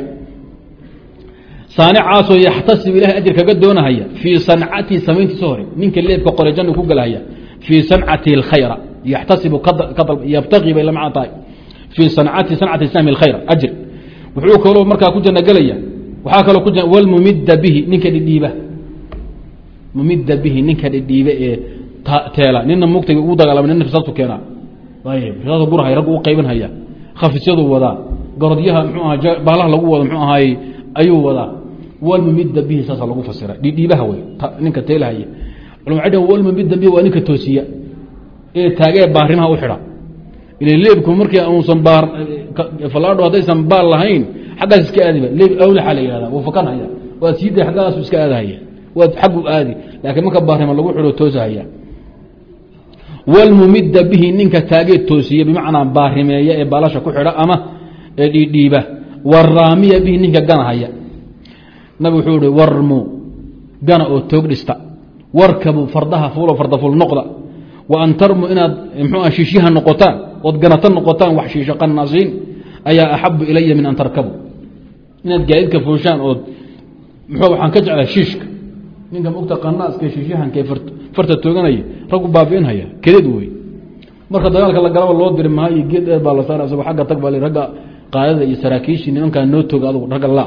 Saanicaasoo yaxtasib ilahay ajir kaga doonahaya fii sancatihi samayntiisa hore ninka leebka qoray jannu ku gelahaya fii sancatihi اlkhayra yaxtasibu yabtaqii bay la macno tahay. Fii sancati sancati sahmi اlkhayr ajr wuxuu kaloo markaa ku janno gelaya waxaa kaloo ku wlmumida bihi ninka dhidhiiba. Mumida bihi ninka dhidhiiba ee teela. Nina mugtay ugu dagaalama nina risaabtu keenaa risaabtu gurahay raggu u qaybinhaya khafisyadu wadaa garodyaha mxuu aha baalaha lagu wado mxuu ahaay ayuu wadaa walmumida bihi saasa lagu fasira dhidhiibaha wey ninka teelahaya culma wlmumida bihi waa ninka toosiya. Ee taagee baarimaha u xidha. Ila leebku markii uusan baar falaadho haddaysan baal lahayn xaggaas iska aadiba. Leeb awlaxa la yihahda wuu fakanhaya waad sii day xaggaasu iska aadahaya. Waad xaggu aadi. Laakiin marka baarima lagu xidho toosahaya wlmumida bihi ninka taagee toosiya bimacnaa baarimeeya ee baalasha ku xidha ama ee dhiidhiiba waraamiya bihi ninka ganahaya nabig wuxuu ihi warmu gana oo toog dhista warkabu fardaha fuulo fardaful noqda wa an tarmu inaad mxua shiishyaha noqotaan ood ganata noqotaan wax shiisho qanaasiin ayaa axabu ilaya min an tarkabu inaad gaadidka fuushaan ood mxu waxaan ka jeclaa shiishka ninka mogta qanaaska shiishyahanka farta tooganaya raggu baabi'inhaya keded wey marka dagaalka la galaba loo diri maha iyo geed dheer baa la saara isagoo agga tag baa ragga qaadada iyo saraakiishii nimankaa noo tooga adugu ragga la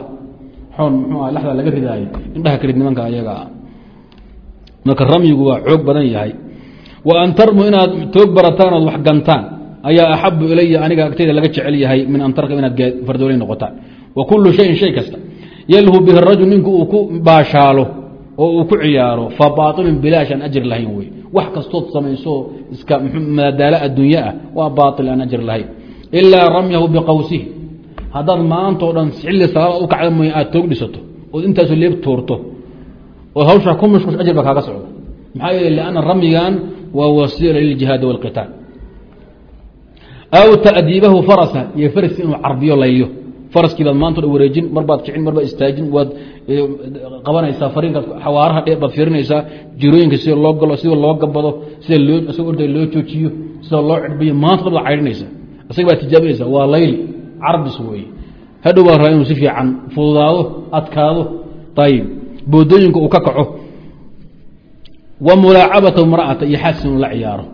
xoon mxuu ah laxda laga ridaayo indhaha karid nimanka ayaga ah. Marka ramyigu waa xoog badan yahay. Wa an tarmu inaad toog barataan ood wax gantaan. Ayaa axabu ilaya aniga agtayda laga jecel yahay min an tarka inaad fardoolay noqotaan. Wa kullu shayin shay kasta. Yalhu bihi rajul ninku uu ku baashaalo oo uu ku ciyaaro fa baailun bilaash aan ajir lahayn wey wax kastood samayso iska madadaalo adduunye ah waa baail aan ajir lahayn. Ilaa ramyahu biqawsihi. Haddaad maantao dhan xilli salaada u kacda mooye aad toog dhisato ood intaasu leeb tuurto oo hawshaa ku mashquush ajir baa kaaga socda maxaa yeele lianna ramyigan waa wasiila liljihaadi wاlqitaal aw ta'diibahu farasa iyo faraski inuu carbiyo layyo faraskii baad maanta wareejin mar baad kicin mar baad istaajin waad qabanaysaa fariinkaad xawaaraha dhe baad fiirinaysaa jirooyinka sida loo galo sida loo gabado sida loo isagoo orday loo joojiyo sida loo cidbiyo maanta dhan baad caydhinaysa isaga baad tijaabinaysa waa layli carbis weeye. Hadhow baa rabaa inuu si fiican fududaado adkaado ayib boodooyinka uu ka kaco. Wa mulaacabata mra'ata iyo xaas inuu la ciyaaro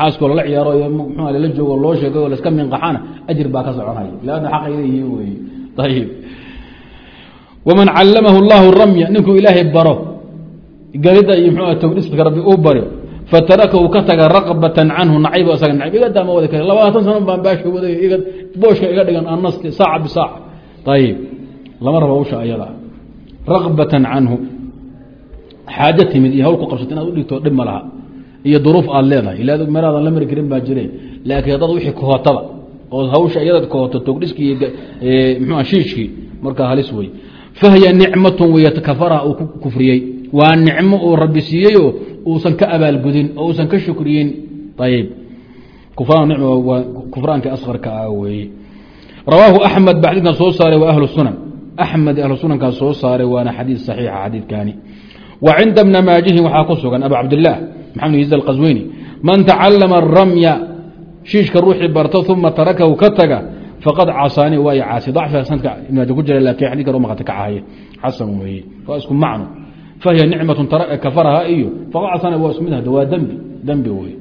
xaaskoo lala ciyaaro mxu lala joogo loo sheegay oo laska minqaxana ajir baa ka soconaya. Lanna xaqay leeyihiin wey ayib waman callamahu llahu ramya ninkuu ilaahay baro galida iyo mxu togdhiska rabbi uu baro fataraka uu ka taga raqbatan canhu nacayb isaga nacayb. Iga daama wada kale labaatan sano baan baasha waday booshka iga dhigan anasti saaca bisaaca ayib lama rabo hawsha ayada. Raqbatan canhu. Xaajo timid iyo hawl ku qabsata inaad udhigto dhib ma laha iyo duruuf aad leedahay. Ila meelaadan la mari karin baa jire laakiin haddaad wixii kahotaba oo hawsha iyadaad kahoto togdhiskii mxua shiishkii markaa halis wey fahiya nicmatun wey uu ku kufriyey. Waa nicmo uu rabbi siiyeyoo uusan ka abaalgudin oo uusan ka shukriyin ayib kufraanka askarka ah weeye. Rawaahu axmed ba xadidkan soo saaray wa ahlu sunan. Axmed ahlu sunankaa soo saaray waana xadiid saxiixa xadiidkani wa cinda bna maajihin waxaa ku sugan abu cabdilaah maxamed yiz alqasweyni man tacalama aramya shiishka ruuxii barto uma tarakahu ka taga faqad casaani waa i caasi dacfiga sanadka ibn ku jira lakin xadidkan u maqata kacahaye xasan weeye waa isku macno fahiya nicmatun kafaraha iyo faqad casaani waa isku mid hada waa dembi dembi wey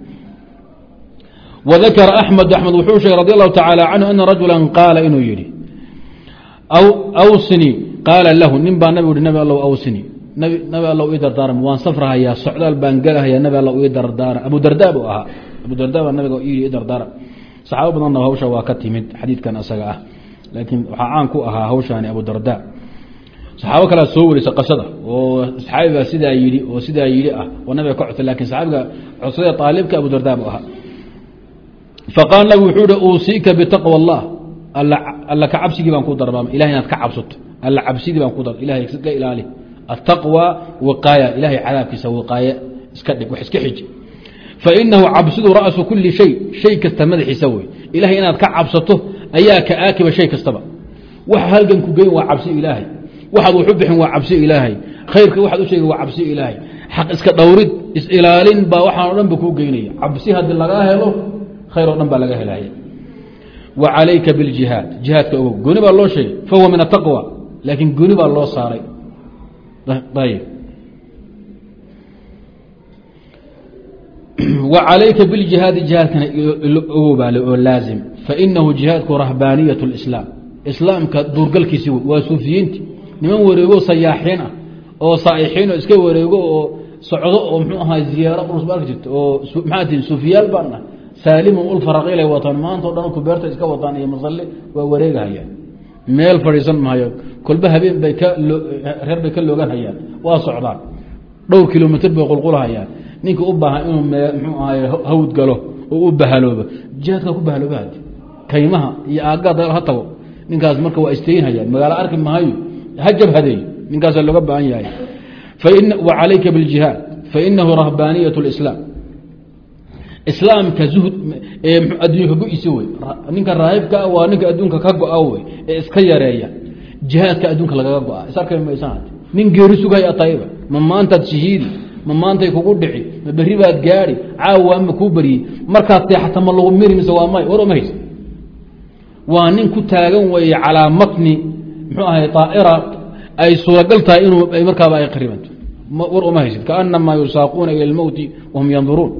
وذkر أحمد أحمد wuxuu sheegay رضي الله تaعالى عنه أن رaجuلا قاala inuu yihi أwsني قاala lahu nin baa nabg hi nbi alw awsني nabi allow ii dardaaram waan safrahayaa socdaal baan gelahayaa nabi allow ii dardaara. Abu darda buu ahaa. Abu darda baa nabiga ii dardaara. Saxaabo badanna hawsha waa ka timid xadiidkan isaga ah. Laakiin waxaa caan ku ahaa hawshaani abu darda. Saxaabo kalea soo warisa qasada oo saxaabigaa sidaa yidhi oo sidaa yidhi ah oo nabiga ka codsay laakiin saxaabiga codsada aalibka abu darda buu ahaa. Faqaal nabig wuxuu hi uusiika bitaqwa allah. Alla ka cabsigii baan ku dardaarmay ilahay inaad ka cabsato. Alla cabsidii baan ku dar ilahay iska ilaali ataqwa wiqaaya ilahay cadaabkiisa wiqaaye iska dhig wax iska xiji fainahu cabsidu ra'su kuli shay shay kasta madaxiisa wey ilahay inaad ka cabsato ayaa ka aakiba shay kastaba waxa halgan ku geyn waa cabsi ilaahay waxaad waxu bixin waa cabsi ilaahay khayrka waxaad u sheegi waa cabsi ilaahay xaq iska dhowrid is-ilaalin baa waxaan o dhan ba kuu geynaya cabsi haddii lagaa helo khayr o dhan baa laga helaya wa calayka biاljihaad jihaadka ogow gooni baa loo sheegay loo saaray alayka biاljihaadi jihaadkana ogobale oo laazim fainahu jihaadku rahbaaniyat اislaam islaamka duurgalkiisi wey waa suufiyiinti niman wareego sayaaxiin ah oo saaixiin oo iska wareego oo socdo oo mxuu ahaa ziyaaro urusba jirto oo maxaati suufiyaal baan ah saalimo ulfaraqilay wataan maanta o dhan kubeerta iska wataan iyo masalle waa wareegahayaan meel fadhiisan maayo kolba habeen bay ka reer bay ka loogan hayaan waa socdaan dhowr kilomitr bay qulqulhayaan ninka u baahan inuu mxuu ahay hawd galo oo u bahaloobo jihaadka ku bahalooba hadi kaymaha iyo aaggaa dagaal ha tago ninkaas marka waa isteynhaya magaalo arki mahayo ha jabhadeeyo ninkaasa looga baahan yahay wa calayka biاljihaad fainahu rahbaaniyaة اlislaam islaamka zuhd adduunka go-isi wey ninka raahibka waa ninka adduunka ka go-a wey ee iska yareeya. Jihaadka adduunka lagaga go-a. Is arka maysan nin geeri sugay atayba ma maantaad shahiidi ma maantay kugu dhici ma berri baad gaadi caawa ma kuu beryey markaad seexata ma lagu miri mise waa may war oma haysa waa nin ku taagan weeye calaa matni muxuu ahay aaira ay suuragal tahay inuu markaaba ay qaribanto. War uma haysid? Kaanamaa yusaaquuna ila lmowti wahum yanduruun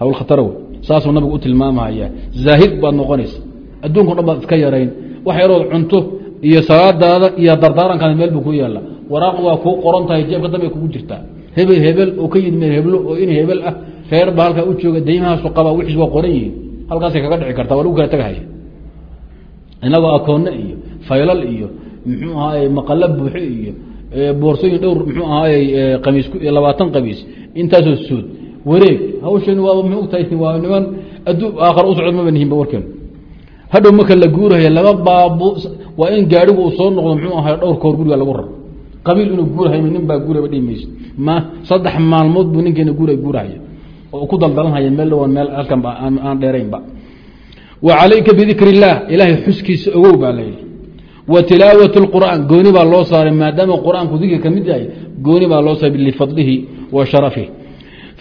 hawl khatara wey saasuu nabigu u tilmaamaya zaahid baad noqonaysa. Adduunka dhan baad iska yarayn. Wax yarood cunto iyo salaadaada iyo dardaarankaada meel buu ku yaalla waraaq waa kuu qoran tahay jeebka dambay kugu jirtaa. Hebel hebel oo ka yimid heblo oo in hebel ah reer baa halkaa u jooga daymahaasu qaba wixiis waa qoran yihiin. Halkaasay kaga dhici kartaa waa lagu kala tagahaya. Inagoo akoonno iyo faylal iyo muxuu ahaay maqalo buuxo iyo boorsooyin dhowr muxuu ahaay qamiis labaatan qamiis intaasoo suud wareeg. Hawshan waaba muxuu tahay waa niman addu aakhara u socod maba nihinba warkeen hadhow marka la guurahaya laba baabu waa in gaadhigu uu soo noqdo muxuu ahay dhowr koor guriga lagu raro qabiil inuu guurahay nin baa guuraba dhihi mayso ma saddex maalmood buu ninkeena guura guurahaya oo ku daldalanhaya meel dhawaan meel halkan ba aan dheeraynba wa calayka bidikr illaah ilaahay xuskiisa ogow baa layidhi wa tilaawat اlqur'aan gooni baa loo saaray maadaama qur'aanku dikri ka mid yahay gooni baa loo saaray lifadlihi wa sharafihi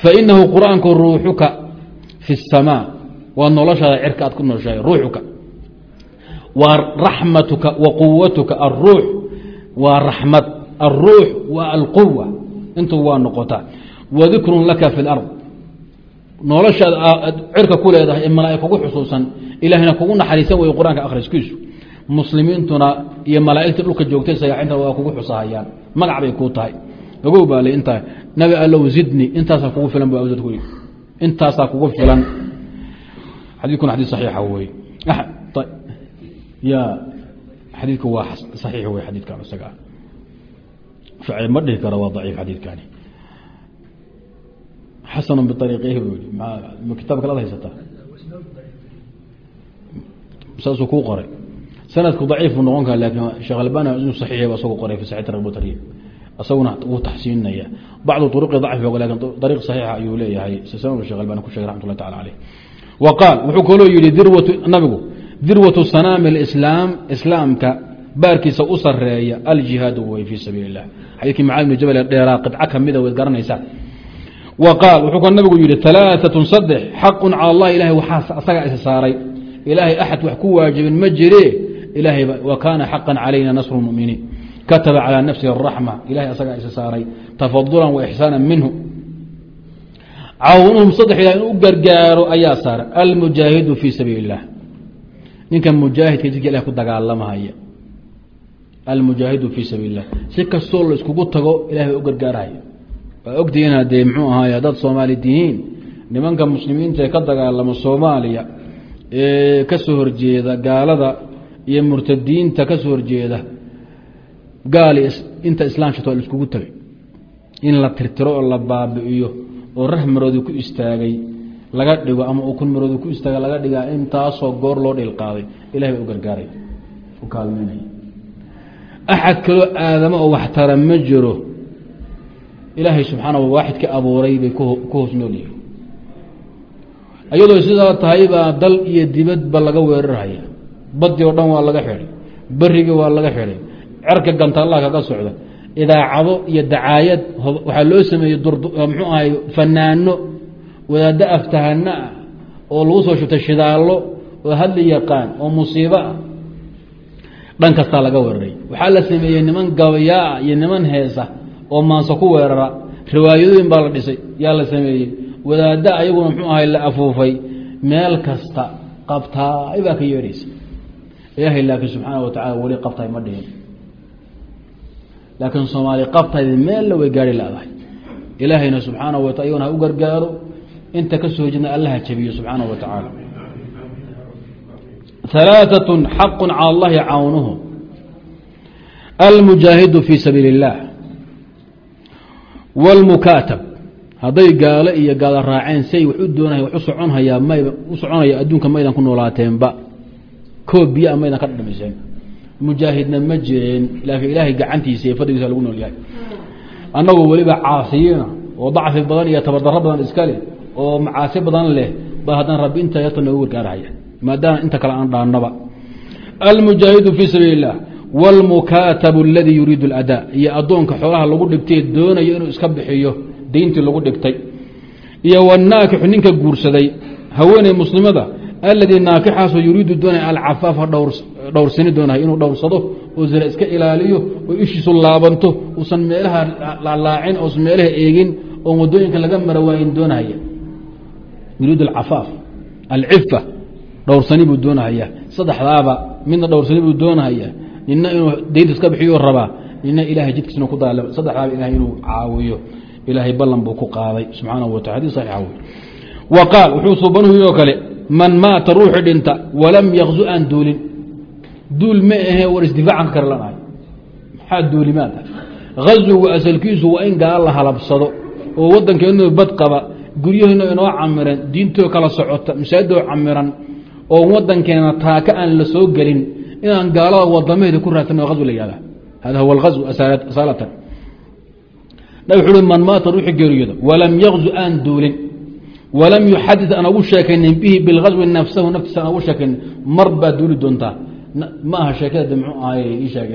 fainahu qur'aanku ruuxuka fi الsamaa waa noloshaada cirka aad ku nooshahay ruuxuka waa raxmatuka wa quwatuka aلruux waa raxmad aلruux waa alquwa intu waa noqotaa wa dikrun laka fi اlard noloshaada aad cirka ku leedahay ee malaaig kugu xusuusan ilahayna kugu naxariisan wey qur-aanka akhriskiisu muslimiintuna iyo malaaigta dhulka joogtay sagaaxinta waa kugu xusahayaan magac bay kuu tahay ogow baa le intaa nabi allow zidni intaasaa kugu filan bu awsad ku yidhi. Intaasaa kugu filan. Xadiidkuna xadiid saxiixa wey ya xadiidku waa saxiix wey xadiidkan isaga. Ah ma dhihi karo waa daciif xadiidkani xasanu biariiqih buu yihi ma kitaab kale ad haysataa saasuu kuu qoray. Sanadku daciif buu noqon kara laakiin sheekh albani inuu saxiixay ba isagu qoray fi saxi tarikh tarhiib isaguna wuu taxsiinaya. Bacdu turuqi dacfi laakiin ariiq saxiixa ayuu leeyahay. Sheekh albani ku shegay raxmat llahi tacala caleyh wa qaal wuxuu kaloo yihi nabigu dirwatu sanaami alislaam islaamka baarkiisa u sareeya aljihaadu wey fii sabiili illah xadiidkii macali bni jabal ee dheeraa qidco kamida wayd garanaysaa. Wa qaal wuxuu ka nabigu yihi alaaatun saddex xaqun cala allah ilahay waxaa asagaa isa saaray. Ilaahay axad wax ku waajibin ma jire ilahay wa kaana xaqan calayna nasru muminiin kataba calى nafsihi الraxma ilahay asagaa isa saaray tafadulan wa ixsaana minhu cawnuhum saddex ilah inuu u gargaaro ayaa saaray almujaahidu fii sabiili اllah ninka mujaahidka jidka ilah ku dagaalamahaya almujaahidu fii sabiili اllah si kastoo la iskugu tago ilahay baa u gargaarhaya waa ogtihiin haddee mxuu ahaay haddaad soomaali tihiin nimanka muslimiinta ee ka dagaalama soomaaliya ee ka soo horjeeda gaalada iyo murtadiinta ka soo horjeeda gaali inta islaamshata waa la iskugu tegay in la tirtiro oo la baabi'iyo oo rah maroodi ku istaagay laga dhigo ama uu kun ku istaaga laga dhigaa intaasoo goor loo dhil qaaday ilahay baa u gargaaray. U kaalmeynaya axad kaloo aadamo oo waxtara ma jiro. Ilaahay subxaana wa waaxid ka abuuray bay ku hoos nool yihiin iyadoo sidaa tahay baa dal iyo dibadba laga weerarhaya badii oo dhan waa laga xidhay. Berigii waa laga xidhay cerka gantaalaha kaga socda idaacado iyo dacaayad waxaa loo sameeyey mxuu ahay fanaano wadaaddo aftahano ah oo lagu soo shubtay shidaallo oo hadli yaqaan oo musiibo ah dhan kastaa laga weeraray waxaa la sameeyey niman gabayaa iyo niman heesa oo maanso ku weerara. Riwaayadooyin baa la dhisay yaa la sameeyey. Wadaadda ayaguna mxuu ahay la afuufay. Meel kasta qabtaay baa ka yeedhaysa ilaahay laakiin subxaana wa tacala weli qabtaay ma dhihin laakiin soomaali qabtayda meella way gaari ladahay ilaahayna subxaana wa taala iyaguna ha u gargaaro inta ka soo jeedna allaha jabiyo subxaana wa tacaala alaaثaة xaqu calى اllahi cawnuhu almujaahidu fii sabiili اllah wاlmukaatab hadday gaalo iyo gaalo raaceen say wax u doonaya wax u soconhayaa mayba u soconaya adduunka maydan ku noolaateenba koob biyaa maydan ka dhamiseen mujaahidna ma jireen laakiin ilaahay gacantiisa iyo fadligiisa lagu nool yahay annagoo weliba caasiyiina oo dacfi badan iyo tabardaro badan iska leh oo macaasi badan leh ba haddana rabbi inta yarta noogu gargaarhaya maadaama inta kale aan dhaannaba almujaahidu fii sabiili اllah wاlmukaatabu اladii yuriidu اladaa iyo addoonka xoolaha lagu dhigtay doonayo inuu iska bixiyo dayntii lagu dhigtay iyo wanaakixu ninka guursaday haweeney muslimada aladii naakixaasoo yuriidu doonaya alcafaafa dhowrsani doonay inuu dhowrsado oo zina iska ilaaliyo oo ishiisu laabanto uusan meelaha laalaacin oosan meelaha eegin oo waddooyinka laga marawaayin doonahaya yuriidu alcafaaf alcifa dhowrsani buu doonahaya saddexdaaba midna dhowrsani buu doonahaya nina inuu daynta iska bixiyo rabaa nina ilahay jidkiisna ku daal saddexdaaba ilahay inuu caawiyo ilaahay ballan buu ku qaaday subxaanahu wa taala saxiixa wey wa qaal wuxuu suubanuhu oo kale man maata ruuxi dhinta walam yakzu aan duulin. Duul ma ahee war isdifaacan ka maxaa duulimaad ah azugu asalkiisu waa in gaal la halabsado oo waddankeenu bad qaba guryaheenu inoo camiran diintoo kala socota masaajidoo camiran oo wadankeena taaka aan la soo gelin inaan gaalada wadamaheeda ku raadsan azu la yihahda hada huwa alazw asaalatan. Nabig wuxu man maata ruuxi geeriyooda walam yakzu aan duulin walam yuxadid aan ugu sheekaynin bihi bilghaswi nafsahu naftiisa aan ugu sheekaynin mar baad duuli doontaa. Ma aha sheekada de mxuu ahay ii sheeg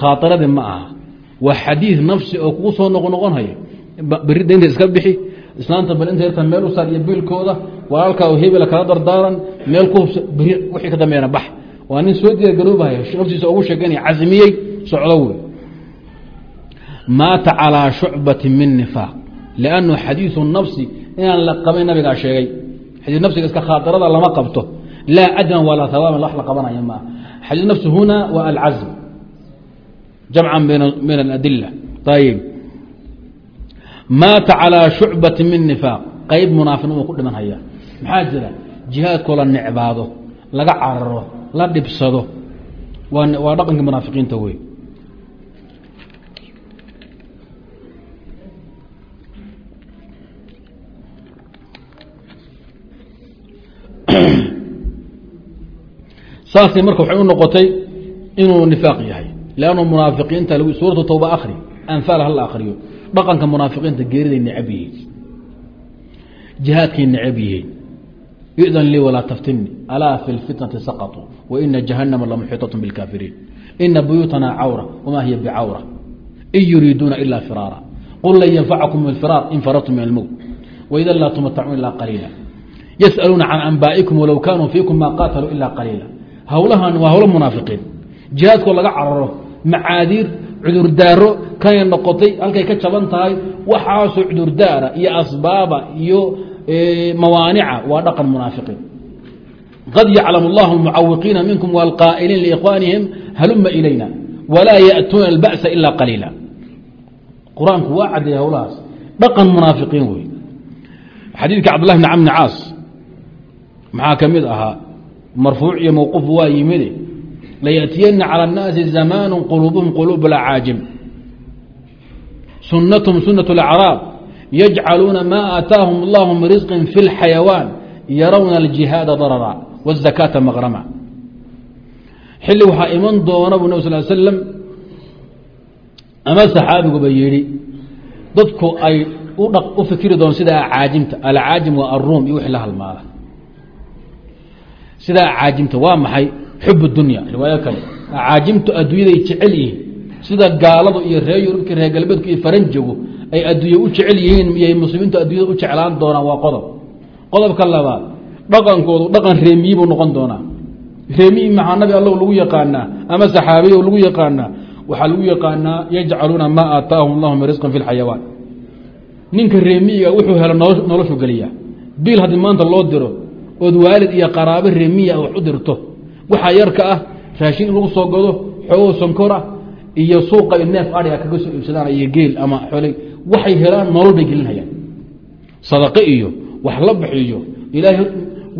khaairadi ma aha. Waa xadiid nafsi oo kugu soo noqo noqonhaya beri daynta iska bixi islaanta bal inta yarta meel u saar iyo biilkooda walaalkaa hebela kala dardaaran meel ku beri wixii ka dambeeyana bax. Waa nin soo diyaargaroobahaya naftiisa ugu sheekeynaya casimiyey socdo wey maata calىa shucbati min nifaaq liannu xadiiثu nafsi inaan la qabay nabigaa sheegay. Xadii nafsiga iska khaairada lama qabto. Laa ajran walaa hawaaban wax la qabanaya maaha xadii nafsi huna waa alcazm. Jamcan min aladila ayib maata calىa shucbati min nifaaq. Qeyb munaafiqnimo ku dhiman maxaa jira? Jihaadkoo la necbaado laga cararo la dhibsado. Waa dhaqankii munaafiqiinta wey saasay marka waxay u noqotay inuu nifaaq yahay lannu munaafiqiinta suuratu tawba akri anfaal hala akriyo dhaqanka munaafiqiinta geeriday necab yihiin jihaadkay necab yihiin yudan lii walaa taftinni alaa fi lfitnati saqطuu waina jahanama lamuxiiطaة bاlkaafiriin ina buyuutana cawra wma hiya bicawra in yuriiduuna ila firaara qul lan yanfacakum اlfiraar in faradtum min almowt waida laa tumatacuun ila qaliila yasأaluuna can anbaa'ikum walow kaanuu fiikum ma qaataluu ila qaliila hawlahan waa hawlo munaafiqiin jihaadkoo laga cararo macaadiir cudurdaaro kanay noqotay halkay ka jaban tahay waxaasoo cudurdaara iyo asbaaba iyo mawaanica waa dhaqan munaafiqiin qad yaclam اllahu اlmucawiqiina minkum wاlqaa'iliin liikhwaanihim haluma ilayna walaa ya'tuuna اlba'sa ila qaliila qur-aanku waa cadeeyay hawlahaas dhaqan munaafiqiin wey xadiidka cabdllahi bn camni caas maxaa ka mid ahaa marfuuc iyo mawquuf waa yimide layأtiyana calى الnaasi zamaanu quluubuhum quluub اlacaajim sunathm sunaة اlacraab yajcaluuna ma aataahum اllahu min risqi fi اlxayawaan yarawna اljihaada darara wالzakaata maqrama xilli waxaa iman doona bu nab sal slam ama saxaabiguba yidhi dadku ay u fikiri doon sida acaajimta alcaajim waa aruum iyo wixii la halmaada sidaa acaajimta waa maxay? Xub dunya riwaayo kale. Acaajimtu adduunyaday jecel yihiin. Sida gaaladu iyo reer yurubka reer galbeedku iyo faranjigu ay adduunya u jecel yihiin iyay muslimiintu adduunyada u jeclaan doonaan? Waa qodob. Qodobka labaad dhaqankoodu dhaqan reemiyi buu noqon doonaa. Reemiyi maxaa nabi allow lagu yaqaanaa? Ama saxaabiya lagu yaqaanaa? Waxaa lagu yaqaanaa yajcaluuna maa aataahum allahu min risqin fi lxayawaan ninka reemiyiga wuxuu helo noloshu geliya biil haddii maanta loo diro ood waalid iyo qaraabo reemiya wax u dirto. Waxaa yarka ah raashin in lagu soo gado xoogo sonkora iyo suuqa neef adhiga kaga soo iibsadaan iyo geel ama xoole waxay helaan nolol bay gelinhayaan sadaqe iyo wax la bixiyo ilaahay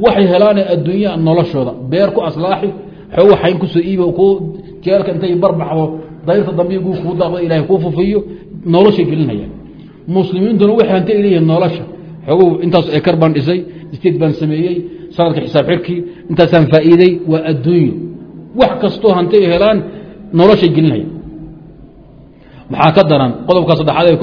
waxay helaane adduunya noloshooda. Beer ku aslaaxi xoogo xayn ku soo iibi ku jeelka intay barbaxdo dayrta dambe guu kuu daaqdo ilahay kuu fufiyo noloshay gelinhayaan muslimiintuna waxay hanti ay leeyihiin nolosha. Xoogow intaas ekar baan dhisay state baan sameeyey sanadka xisaab xirkii intaasaan faa'iiday waa adduunyo. Wax kastoo hanti ay helaan noloshay gelinaya maxaa ka daran? Qodobka saddexaad ay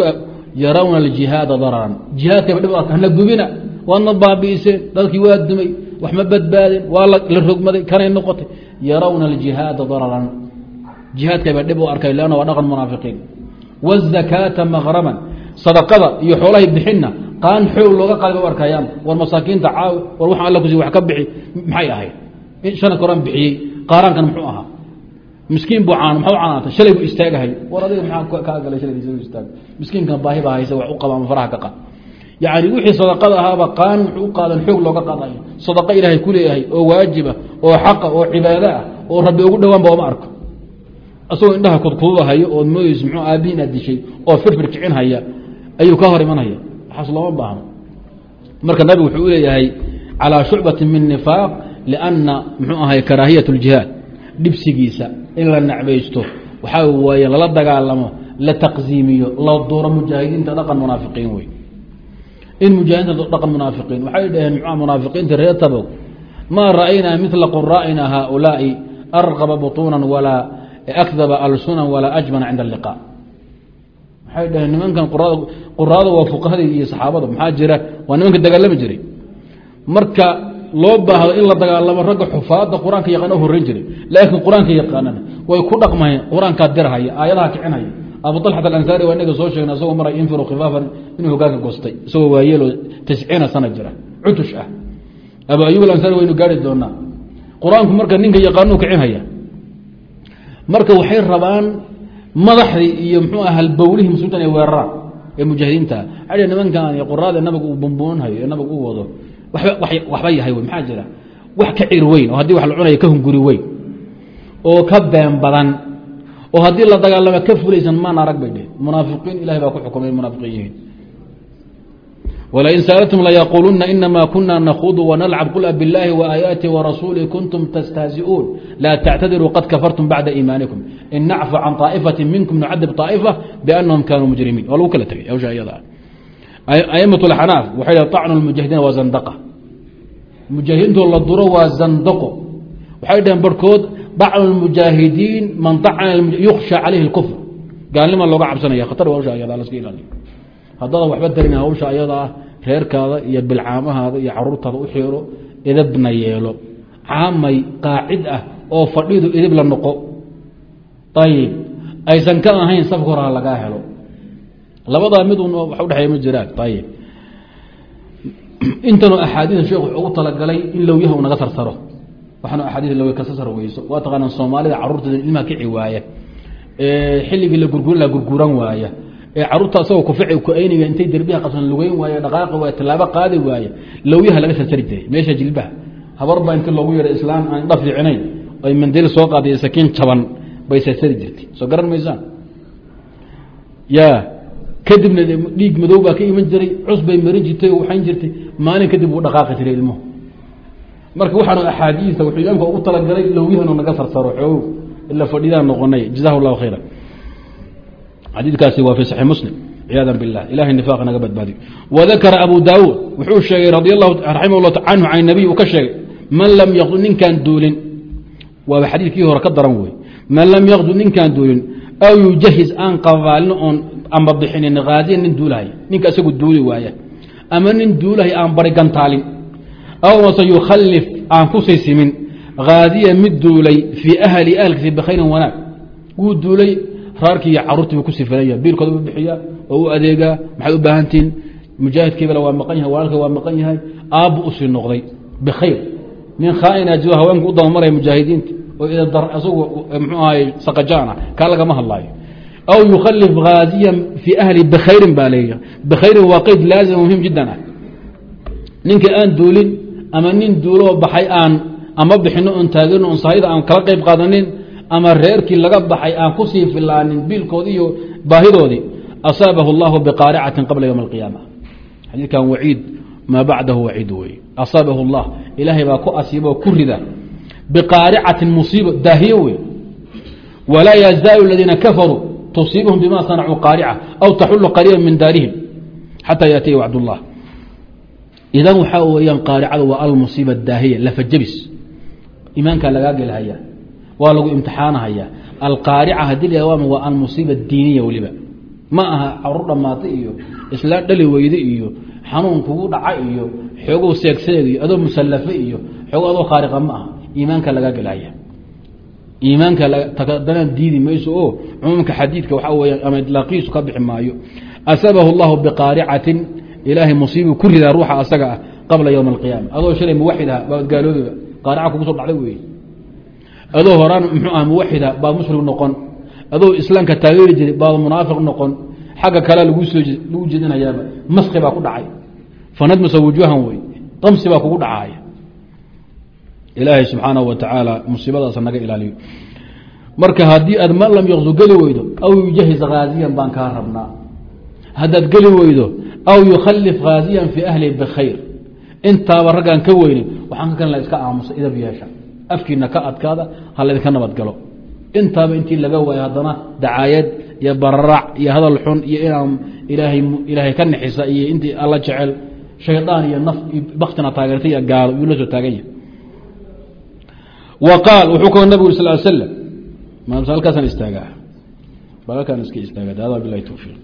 yarawna aljihaada dararan jihaadkaba dhib hana gubina. Waadna baabi'iseen dadkii waa dumay wax ma badbaadeen waa la rogmaday kanay noqotay. Yarawna aljihaada dararan jihaadkayba dhib u arkay lanna waa dhaqan munaafiqiin. Wazakaata makraman sadaqada iyo xoolahay bixinna qaan xoog looga qaada ba u arkayaan war masaakiinta caawi war waxaan alla kusi wax ka bixi maxay ahayd? Shanadka oran bixiyey qaaraankan muxuu ahaa? Miskiin buu caan maxuu canaantay shalay buu istaagahay war adiga maxaa kaa galay shalay soo istaag miskiinkan baahi baa wax u qaba ama faraha ka qad yacni wixii sadaqada ahaaba qaan muxuu u qaadan xoog looga qaadayo. Sadaqa ilaahay ku leeyahay oo waajiba oo xaqa oo cibaado ah oo rabbi ugu dhowaan ba oma arko. Asagoo indhaha kudkududahayo ood moodeysa muxuu aabihi inaad dishay oo firfir kicin haya ayuu ka hor imanaya waxaas looma baahno marka nabigu wuxuu u leeyahay calىa shucbati min nifaaq lianna muxuu ahay karaahiyat اljihaad dhibsigiisa in la nacbaysto waxaa waaye lala dagaalamo la taqsiimiyo la duuro mujaahidiinta dhaqan munaafiqiin wey in mujaahidiinta dhaqan munaafiqiin waxay dhaheen mxua munaafiqiinta reer tabog maa ra'aynaa midla quraa'ina haaulaa'i arqaba buطuuna walaa akdaba alsunan walaa ajmana cinda اliqa waxay dhaheen nimankan quraada waa fuqahadii iyo saxaabada maxaa jira? Waa nimanka dagaalami jiray. Marka loo baahdo in la dagaalamo ragga xufaada qur'aanka yaqaana horreyn jiray laakiin qur'aanka yaqaanana way ku dhaqmayeen qur'aankaa dirhaya aayadaha kicinhaya abu alxat alansaari waa inaga soo sheegna isagoo maray infiru khifaafan inuu hogaanka gostay isagoo waayeelo tisciina sana jira cutush ah. Abu ayub alansaari waynu gaari doonaa. Qur'aanku marka ninka yaqaanuu kicinhaya marka waxay rabaan madaxdii iyo mxuu ah halbowlihii muslimiinta inay weeraraan ee mujaahidiinta a nimankan quraada nabiga uu bumbuunhayo ee nabiga u wado waxba yahay w maxaa jira? Wax ka cir weyn oo haddii wax la cunaya ka hunguri weyn oo ka been badan oo haddii la dagaalama ka fulaysan maan arag bay dheh munaafiqiin ilahay baa ku xukumay munaafiqiin yihiin wlain saaltm layaquuluna inama kuna nakhudu wanalcab qul biاllahi waaayaati warasuuli kuntum tastahziuun laa tactadiruu qad kafartum bacda iimaanikum in nacfu can طaa'ifati minkum nucadib طaa'ifa bianahum kanuu mujrimiin waa lagu kala tegay hawsha iyada amat axnaaf waxay h طacnu lmujaahidiina waa zandaqa mujaahidiintoo la duro waa zandaqo waxay dhaheen barhkood dacnu lmujaahidiin man acna yukhsha calayhi اlkufr gaalnima looga cabsanaya khatar hawsha iyada laska ilaaliyo haddaadan waxba darin hawsha ayada ah reerkaada iyo bilcaamahaada iyo caruurtaada u xiiro idabna yeelo. Caamay qaacid ah oo fadhidu idib la noqo. Ayib aysan ka ahayn safka hor ha lagaa helo. Labadaa mid un wax udhexeeya ma jiraan ayib intanu axaadiida sheekh wuxuu ugu talagalay in lowyaha u naga tarsaro waxaanu axaadiis lowya kasa sarweyso waa taqaanaa soomaalida carruurteeda ilmaha kici waaya xilligii la gurguran la gurguran waaya ee carruurta asagoo kufici ku-ayniga intay derbiha qabsan lugeyn waaye dhaqaaqi waay tallaabo qaadi waaye lowyaha laga sarsari jiray. Meesha jilbaha habar baa inti loogu yeedha islaam aan dha fiicnayn ay mandil soo qaaday sakiin jaban bay sarsari jirtay. Soo garan maysaan? Ya kadibna dhiig madow baa ka iman jiray cus bay marin jirtay oo waxayn jirtay. Maalin kadib uu dhaqaaqi jiray ilmuhu marka waxaanu axaadiisa wuxuu imaamka ugu talagalay lowyahanu naga sarsaro xoog ila fadhidaan noqonay. Jazahu llahu khayra xadiikaasi waa fi saxi muslim ciyaada bilah ilahay nifaaq naga badbaadiyo wadakara abu daawuud wuxuu sheegay raximah llah canhu can nabiy uu ka sheegay man lam yaqdu ninkaan duulin. Waaba xadiidkii hore ka daran wey man lam yaqdu ninkaan duulin aw yujahiz aan qabaalin oon amba bixinin nin duulahay ninka isagu duuli waaya ama nin duulahay aan bari aw mase yukhallif aan ku siisimin haadiya mid duulay fii ahli ahlkiisi bikhayrin wanaag. Wuu duulay raarkii iyo caruurtii buu ku sii filanya biilkooda u bixiyaa oo u adeegaa. Maxay u baahantihin mujaahidkiibala waa maqan yahay walaalka waa maqan yahay. Aabbu u sii noqday. Bikhayr. Nin khaaina jiro haweenka u dabamaraya mujaahidiinta oo idadar isagu mxuu ahay saqajaana. Kaa lagama hadlaayo. Aw yukhalif haaziyan fii ahli bikhayrin baa leeya bikhayrin waa qeyd laazima muhiim jiddan ah. Ninka aan duulin ama nin duuloo baxay aan ama bixino oon taagino oon sahayda aan kala qeyb qaadanin ama reerkii laga baxay aan kusii filaanin biilkoodii iyo baahidoodii asaabahu اllahu biqaaricatin qabla ywm اlqiyaama xadiidkan waciid maa bacdahu waciid wey asaabahu اllah ilaahay baa ku asiiboo ku rida biqaaricatin musiibo daahiye wey walaa yazaalu aladiina kafaruu tusiibahum bima sanacuu qaarica aw taxulu qariiba min daarihim xataa yaatiya wacdullah idan waxaa weyaan qaaricada waa almusiiba daahiya lafajabis iimaankaa lagaa gelhaya waa lagu imtixaanahaya. Alqaarica haddii la waa almusiiba diiniya weliba. Ma aha carur dhammaatay iyo islaan dhali weyde iyo xanuun kugu dhaca iyo xoogow seegseeg iyo adoo musallafe iyo xoogo adoo khaariqa ma aha. Iimaanka lagaa gelhaya iimaanka danaan diidi mayso oo cumuumka xadiidka waxaa weya ama idlaaqiisu ka bixi maayo. Asabahu llahu biqaaricatin ilaahay musiibu ku ridaa ruuxa asaga ah qabla ywm alqiyaama. Adoo shalay muwaxid ah baad qaarica kugu soo dhacday wey adoo horaan muxuu ah muwaxida baad mushrik noqon adoo islaamka taageeri jiray baad munaafiq noqon xagga kale lagu jeedinayaaba maski baa ku dhacay fanadmasa wujuuhan wey damsi baa kugu dhacaya ilaahay subxaanahu wa tacaala musiibadaas naga ilaaliyo. Marka haddii aad ma lam geli weydo aw yujahiz haaziyan baan kaa rabnaa. Haddaad geli weydo aw yukhalif haaziyan fii ahlihi bikhayr intaaba raggaan ka weynin waxaan ka kan la iska aamusa idab yeesha afkiina ka adkaada ha laydinka nabad galo. Intaaba intii laga waayo haddana dacaayad iyo bararac iyo hadal xun iyo inaan ilaahay ka nixisa iyo intii alla jecel shaydaan iyo naf baktina taageertay iyo gaalo yuu la soo taagan yahay. Wa qaal wuxuu kao nabig sal l slam halkaasaan istaagaa. Halkaan iska istaaga hada bilahi towfiiq